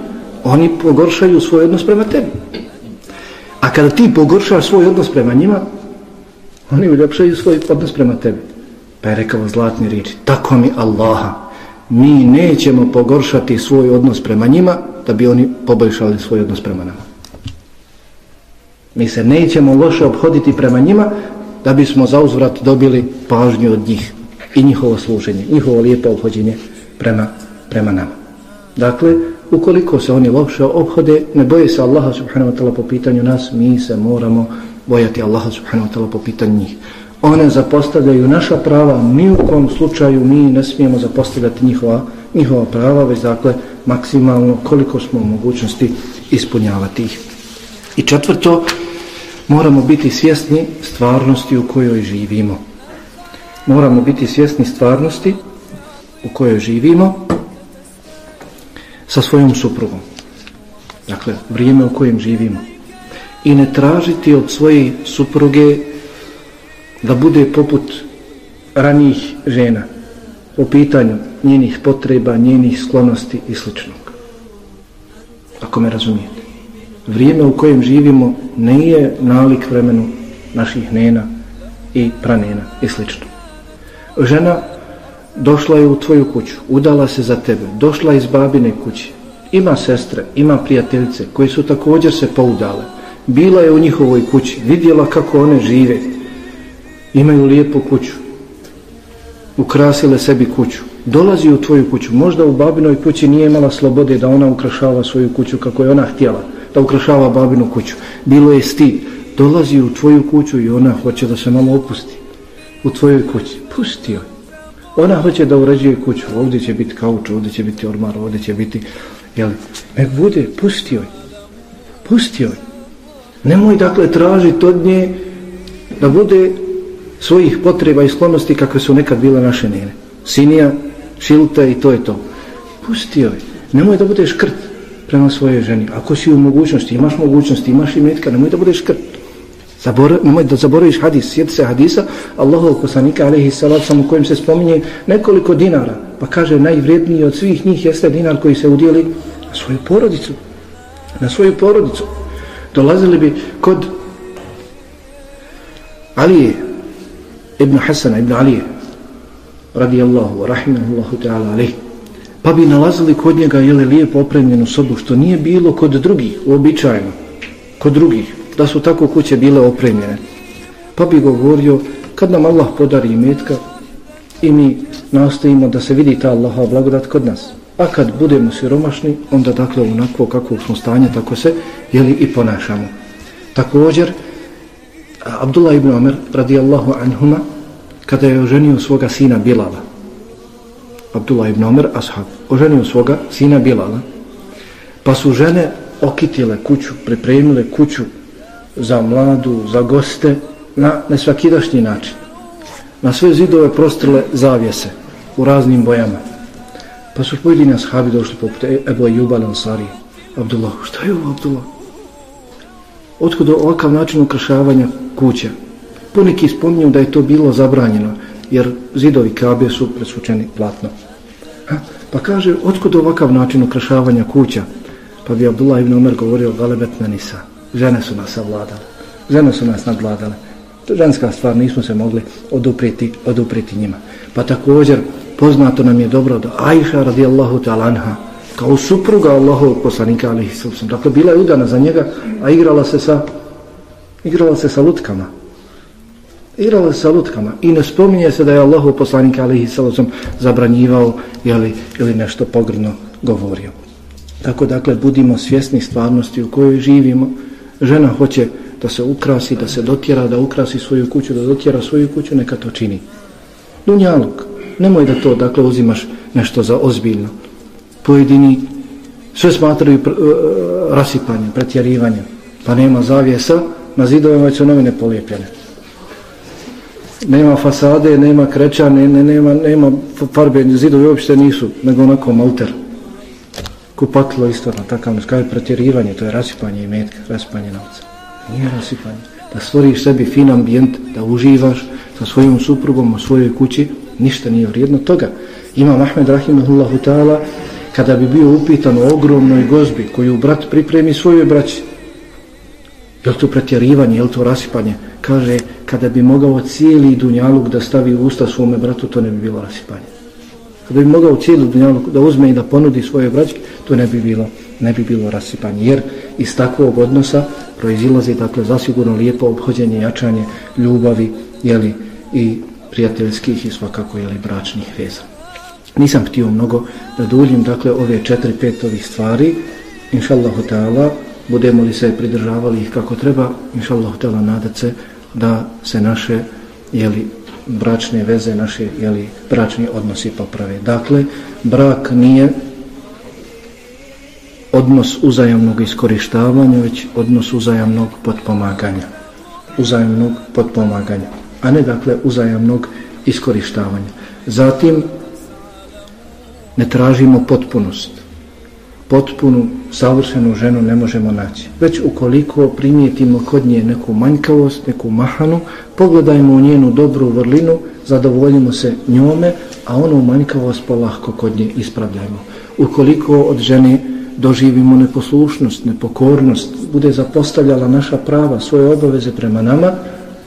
Speaker 1: oni pogoršaju svoj odnos prema tebi. A kada ti pogoršaš svoj odnos prema njima, oni uljepšaju svoj odnos prema tebi. Pa je rekao zlatni riječi, tako mi Allaha, mi nećemo pogoršati svoj odnos prema njima, da bi oni poboljšali svoj odnos prema nama. Mi se nećemo loše obhoditi prema njima, da bismo za uzvrat dobili pažnju od njih i njihovo služenje, njihovo lijepo obhođenje prema, prema nama. Dakle, ukoliko se oni loše obhode, ne boje se Allaha subhanahu wa ta'ala po pitanju nas, mi se moramo bojati Allaha subhanahu wa ta'ala po pitanju njih. One zapostavljaju naša prava, mi u kom slučaju mi ne smijemo zapostavljati njihova, njihova prava, već dakle maksimalno koliko smo u mogućnosti ispunjavati ih. I četvrto, moramo biti svjesni stvarnosti u kojoj živimo. Moramo biti svjesni stvarnosti u kojoj živimo sa svojom suprugom. Dakle, vrijeme u kojem živimo. I ne tražiti od svoje supruge da bude poput ranijih žena po pitanju njenih potreba, njenih sklonosti i sl. Ako me razumijete vrijeme u kojem živimo nije nalik vremenu naših nena i pranena i slično. Žena došla je u tvoju kuću, udala se za tebe, došla iz babine kuće, ima sestre, ima prijateljice koje su također se poudale, bila je u njihovoj kući, vidjela kako one žive, imaju lijepu kuću, ukrasile sebi kuću, dolazi u tvoju kuću, možda u babinoj kući nije imala slobode da ona ukrašava svoju kuću kako je ona htjela, da ukrašava babinu kuću, bilo je stid, dolazi u tvoju kuću i ona hoće da se malo opusti u tvojoj kući, pusti joj. Ona hoće da urađuje kuću, ovdje će biti kauč, ovdje će biti ormar, ovdje će biti, jel, nek bude, pusti joj, pusti joj. Nemoj dakle tražiti od nje da bude svojih potreba i sklonosti kakve su nekad bile naše nene. Sinija, šilta i to je to. Pusti joj. Nemoj da budeš krt prema svojoj ženi. Ako si u mogućnosti, imaš mogućnosti, imaš i metka, nemoj da budeš krt. Zabora, nemoj da zaboraviš hadis, sjeti se hadisa Allahovog poslanika alaihi salatu u kojem se spominje nekoliko dinara. Pa kaže najvredniji od svih njih jeste dinar koji se udjeli na svoju porodicu. Na svoju porodicu. Dolazili bi kod Alije ibn Hasana ibn Alije radijallahu rahimahullahu ta'ala alaihi. Pa bi nalazili kod njega jele, lijepo opremljenu sobu što nije bilo kod drugih uobičajeno. Kod drugih da su tako kuće bile opremljene. Pa bi govorio, kad nam Allah podari metka i mi nastojimo da se vidi ta Allaha blagodat kod nas. A kad budemo siromašni, onda dakle onako kako smo stanje, tako se jeli i ponašamo. Također, Abdullah ibn Omer, radijallahu anhuma, kada je oženio svoga sina Bilala, Abdullah ibn Omer, ashab, oženio svoga sina Bilala, pa su žene okitile kuću, pripremile kuću za mladu, za goste na nesvakidašnji način. Na sve zidove prostrle zavijese u raznim bojama. Pa su pojedini ashabi došli poput e-, Ebu Ayyub al-Ansari. Abdullah, šta je ovo Abdullah? Otkud ovakav način ukrašavanja kuća? Poneki spominju da je to bilo zabranjeno, jer zidovi kabe su presvučeni platno. A? Pa kaže, otkud ovakav način ukrašavanja kuća? Pa bi Abdullah ibn Umar govorio, galebet na nisa žene su nas savladale. Žene su nas nadvladale. To ženska stvar, nismo se mogli odupriti, odupriti njima. Pa također poznato nam je dobro da Ajša radijallahu ta'ala anha kao supruga Allahu poslanika alihi sallam dakle bila je udana za njega a igrala se sa igrala se sa lutkama. Igrala se sa lutkama. I ne spominje se da je Allahu poslanika alihi sallam zabranjivao jeli, ili nešto pogrno govorio. Tako dakle budimo svjesni stvarnosti u kojoj živimo žena hoće da se ukrasi, da se dotjera, da ukrasi svoju kuću, da dotjera svoju kuću, neka to čini. Dunjaluk, nemoj da to, dakle, uzimaš nešto za ozbiljno. Pojedini sve smatraju pr, e, rasipanjem, pretjerivanjem. pa nema zavijesa, na zidovima su novine polijepljene. Nema fasade, nema kreća, ne, ne, nema, nema farbe, zidovi uopšte nisu, nego onako malter. Kupatilo isto na takav, skaje pretjerivanje, to je rasipanje i metka, rasipanje novca. Nije rasipanje. Da stvoriš sebi fin ambijent, da uživaš sa svojom suprugom u svojoj kući, ništa nije vrijedno toga. Ima Ahmed Rahimahullahu ta'ala, kada bi bio upitan o ogromnoj gozbi koju brat pripremi svojoj braći, je li to pretjerivanje, je li to rasipanje? Kaže, kada bi mogao cijeli dunjaluk da stavi u usta svome bratu, to ne bi bilo rasipanje. Kada bi mogao cijeli dunjaluk da uzme i da ponudi svoje braćke, to ne bi bilo, ne bi bilo rasipanje. Jer iz takvog odnosa proizilazi dakle zasigurno lijepo obhođenje, jačanje ljubavi jeli, i prijateljskih i svakako jeli, bračnih veza. Nisam htio mnogo da duljim dakle ove četiri, pet ovih stvari. Inšallahu ta'ala, budemo li se pridržavali ih kako treba, inšallahu ta'ala nadat se da se naše jeli, bračne veze, naše jeli, bračni odnosi poprave. Dakle, brak nije odnos uzajamnog iskorištavanja, već odnos uzajamnog potpomaganja. Uzajamnog potpomaganja, a ne dakle uzajamnog iskorištavanja. Zatim ne tražimo potpunost. Potpunu, savršenu ženu ne možemo naći. Već ukoliko primijetimo kod nje neku manjkavost, neku mahanu, pogledajmo u njenu dobru vrlinu, zadovoljimo se njome, a onu manjkavost polahko kod nje ispravljajmo. Ukoliko od žene doživimo neposlušnost, nepokornost, bude zapostavljala naša prava, svoje obaveze prema nama,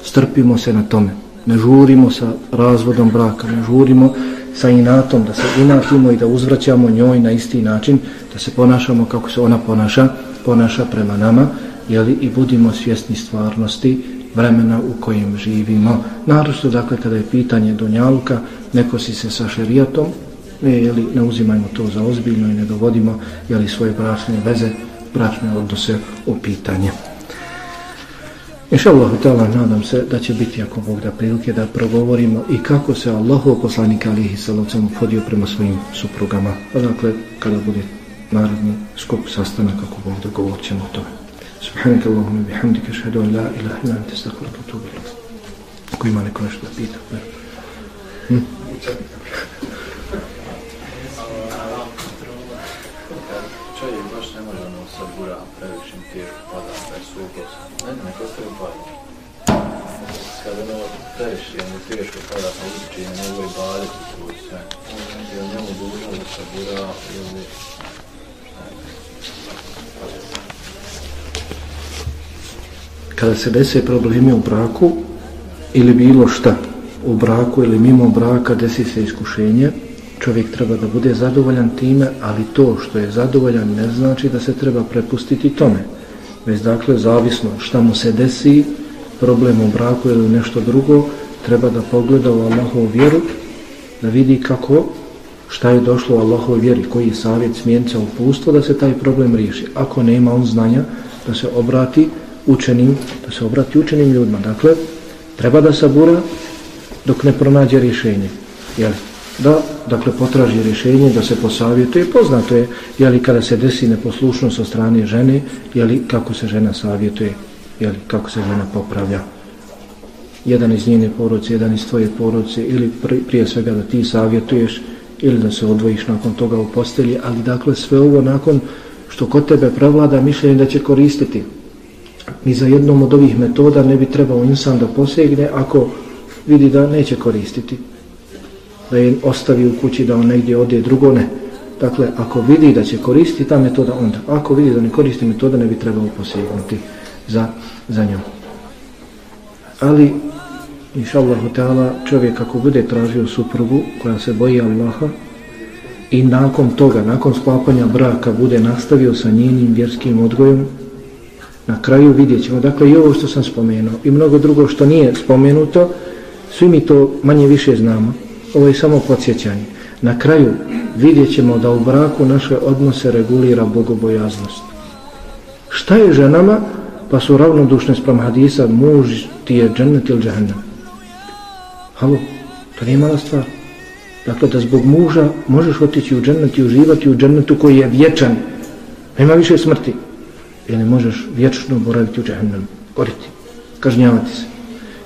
Speaker 1: strpimo se na tome. Ne žurimo sa razvodom braka, ne žurimo sa inatom, da se inatimo i da uzvraćamo njoj na isti način, da se ponašamo kako se ona ponaša, ponaša prema nama, jeli, i budimo svjesni stvarnosti vremena u kojem živimo. Naravno, dakle, kada je pitanje Dunjaluka, neko si se sa šerijatom, ne, jeli, ne uzimajmo to za ozbiljno i ne dovodimo jeli, svoje bračne veze, bračne odnose u pitanje. Inša Allah, nadam se da će biti, ako Bog da prilike, da progovorimo i kako se Allahu poslanik alihi salacom uhodio prema svojim suprugama. A dakle, kada bude narodni skup sastanak, kako Bog da govorit ćemo o tome. Subhanak Allahumma bihamdika šhedu an la ilaha ila ante stakvara tutubu ila. Ako ima neko nešto da pita. Hm?
Speaker 2: Čovjek baš ne može ono sa gura previše teško pada, da je Ne, ne, neko ste upali. Kada ono previše ono teško pada, pa uči ja mogu i baliti to sve. Je li njemu dužno da sa bura ili...
Speaker 1: Kada se dese problemi u braku ili bilo šta u braku ili mimo braka desi se iskušenje, čovjek treba da bude zadovoljan time, ali to što je zadovoljan ne znači da se treba prepustiti tome. Već dakle, zavisno šta mu se desi, problem u braku ili nešto drugo, treba da pogleda u Allahovu vjeru, da vidi kako, šta je došlo u Allahovu vjeri, koji je savjet smjenca upustvo da se taj problem riješi. Ako nema on znanja, da se obrati učenim, da se obrati učenim ljudima. Dakle, treba da sabura dok ne pronađe rješenje. Jel? Da, dakle, potraži rješenje, da se posavjetuje. Poznato je, jeli, kada se desi neposlušnost od strane žene, jeli, kako se žena savjetuje, jeli, kako se žena popravlja. Jedan iz njene porodice, jedan iz tvoje porodice, ili prije svega da ti savjetuješ, ili da se odvojiš nakon toga u postelji, ali dakle, sve ovo nakon što kod tebe prevlada mišljenje da će koristiti. Ni za jednom od ovih metoda ne bi trebao insan da posegne ako vidi da neće koristiti da je ostavi u kući da on negdje ode drugo ne. Dakle ako vidi da će koristiti ta metoda onda ako vidi da ne koristi metoda ne bi trebao posegnuti za, za njom. Ali inša Allah čovjek ako bude tražio suprugu koja se boji Allaha i nakon toga, nakon sklapanja braka bude nastavio sa njenim vjerskim odgojom na kraju vidjet ćemo. Dakle i ovo što sam spomenuo i mnogo drugo što nije spomenuto svi mi to manje više znamo ovo je samo podsjećanje. Na kraju vidjet ćemo da u braku naše odnose regulira bogobojaznost. Šta je ženama? Pa su ravnodušne sprem hadisa muž ti je džennet ili džahennem halo, to nije mala stvar. Dakle da zbog muža možeš otići u džennet i uživati u džennetu koji je vječan. Nema više smrti. Ili možeš vječno boraviti u džahennem goriti, kažnjavati se.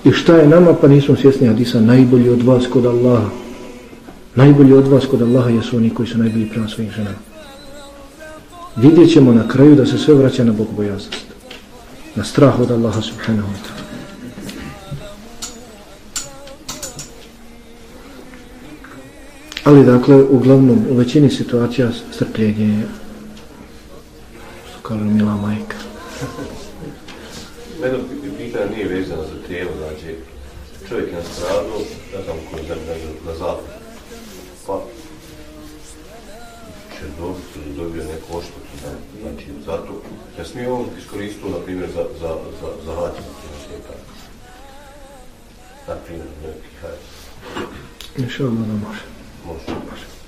Speaker 1: I šta je nama, pa nismo svjesni hadisa, najbolji od vas kod Allaha. Najbolji od vas kod Allaha jesu oni koji su najbolji prema svojim ženama. Vidjet ćemo na kraju da se sve vraća na bogobojaznost. Na strah od Allaha subhanahu wa ta'ala. Ali dakle, uglavnom, u većini situacija strpljenje je što kaže mila majka.
Speaker 3: Mene pitanje nije vezano za tijelo, čovjek je na stradu, ne znam koji je na, na zapad, pa će dobiti ili dobio neku oštetu, znači zato, ja smije on iskoristiti na primjer za, za, za, za hađe, na primjer, neki.
Speaker 1: Inša Allah da može.
Speaker 3: Može. može.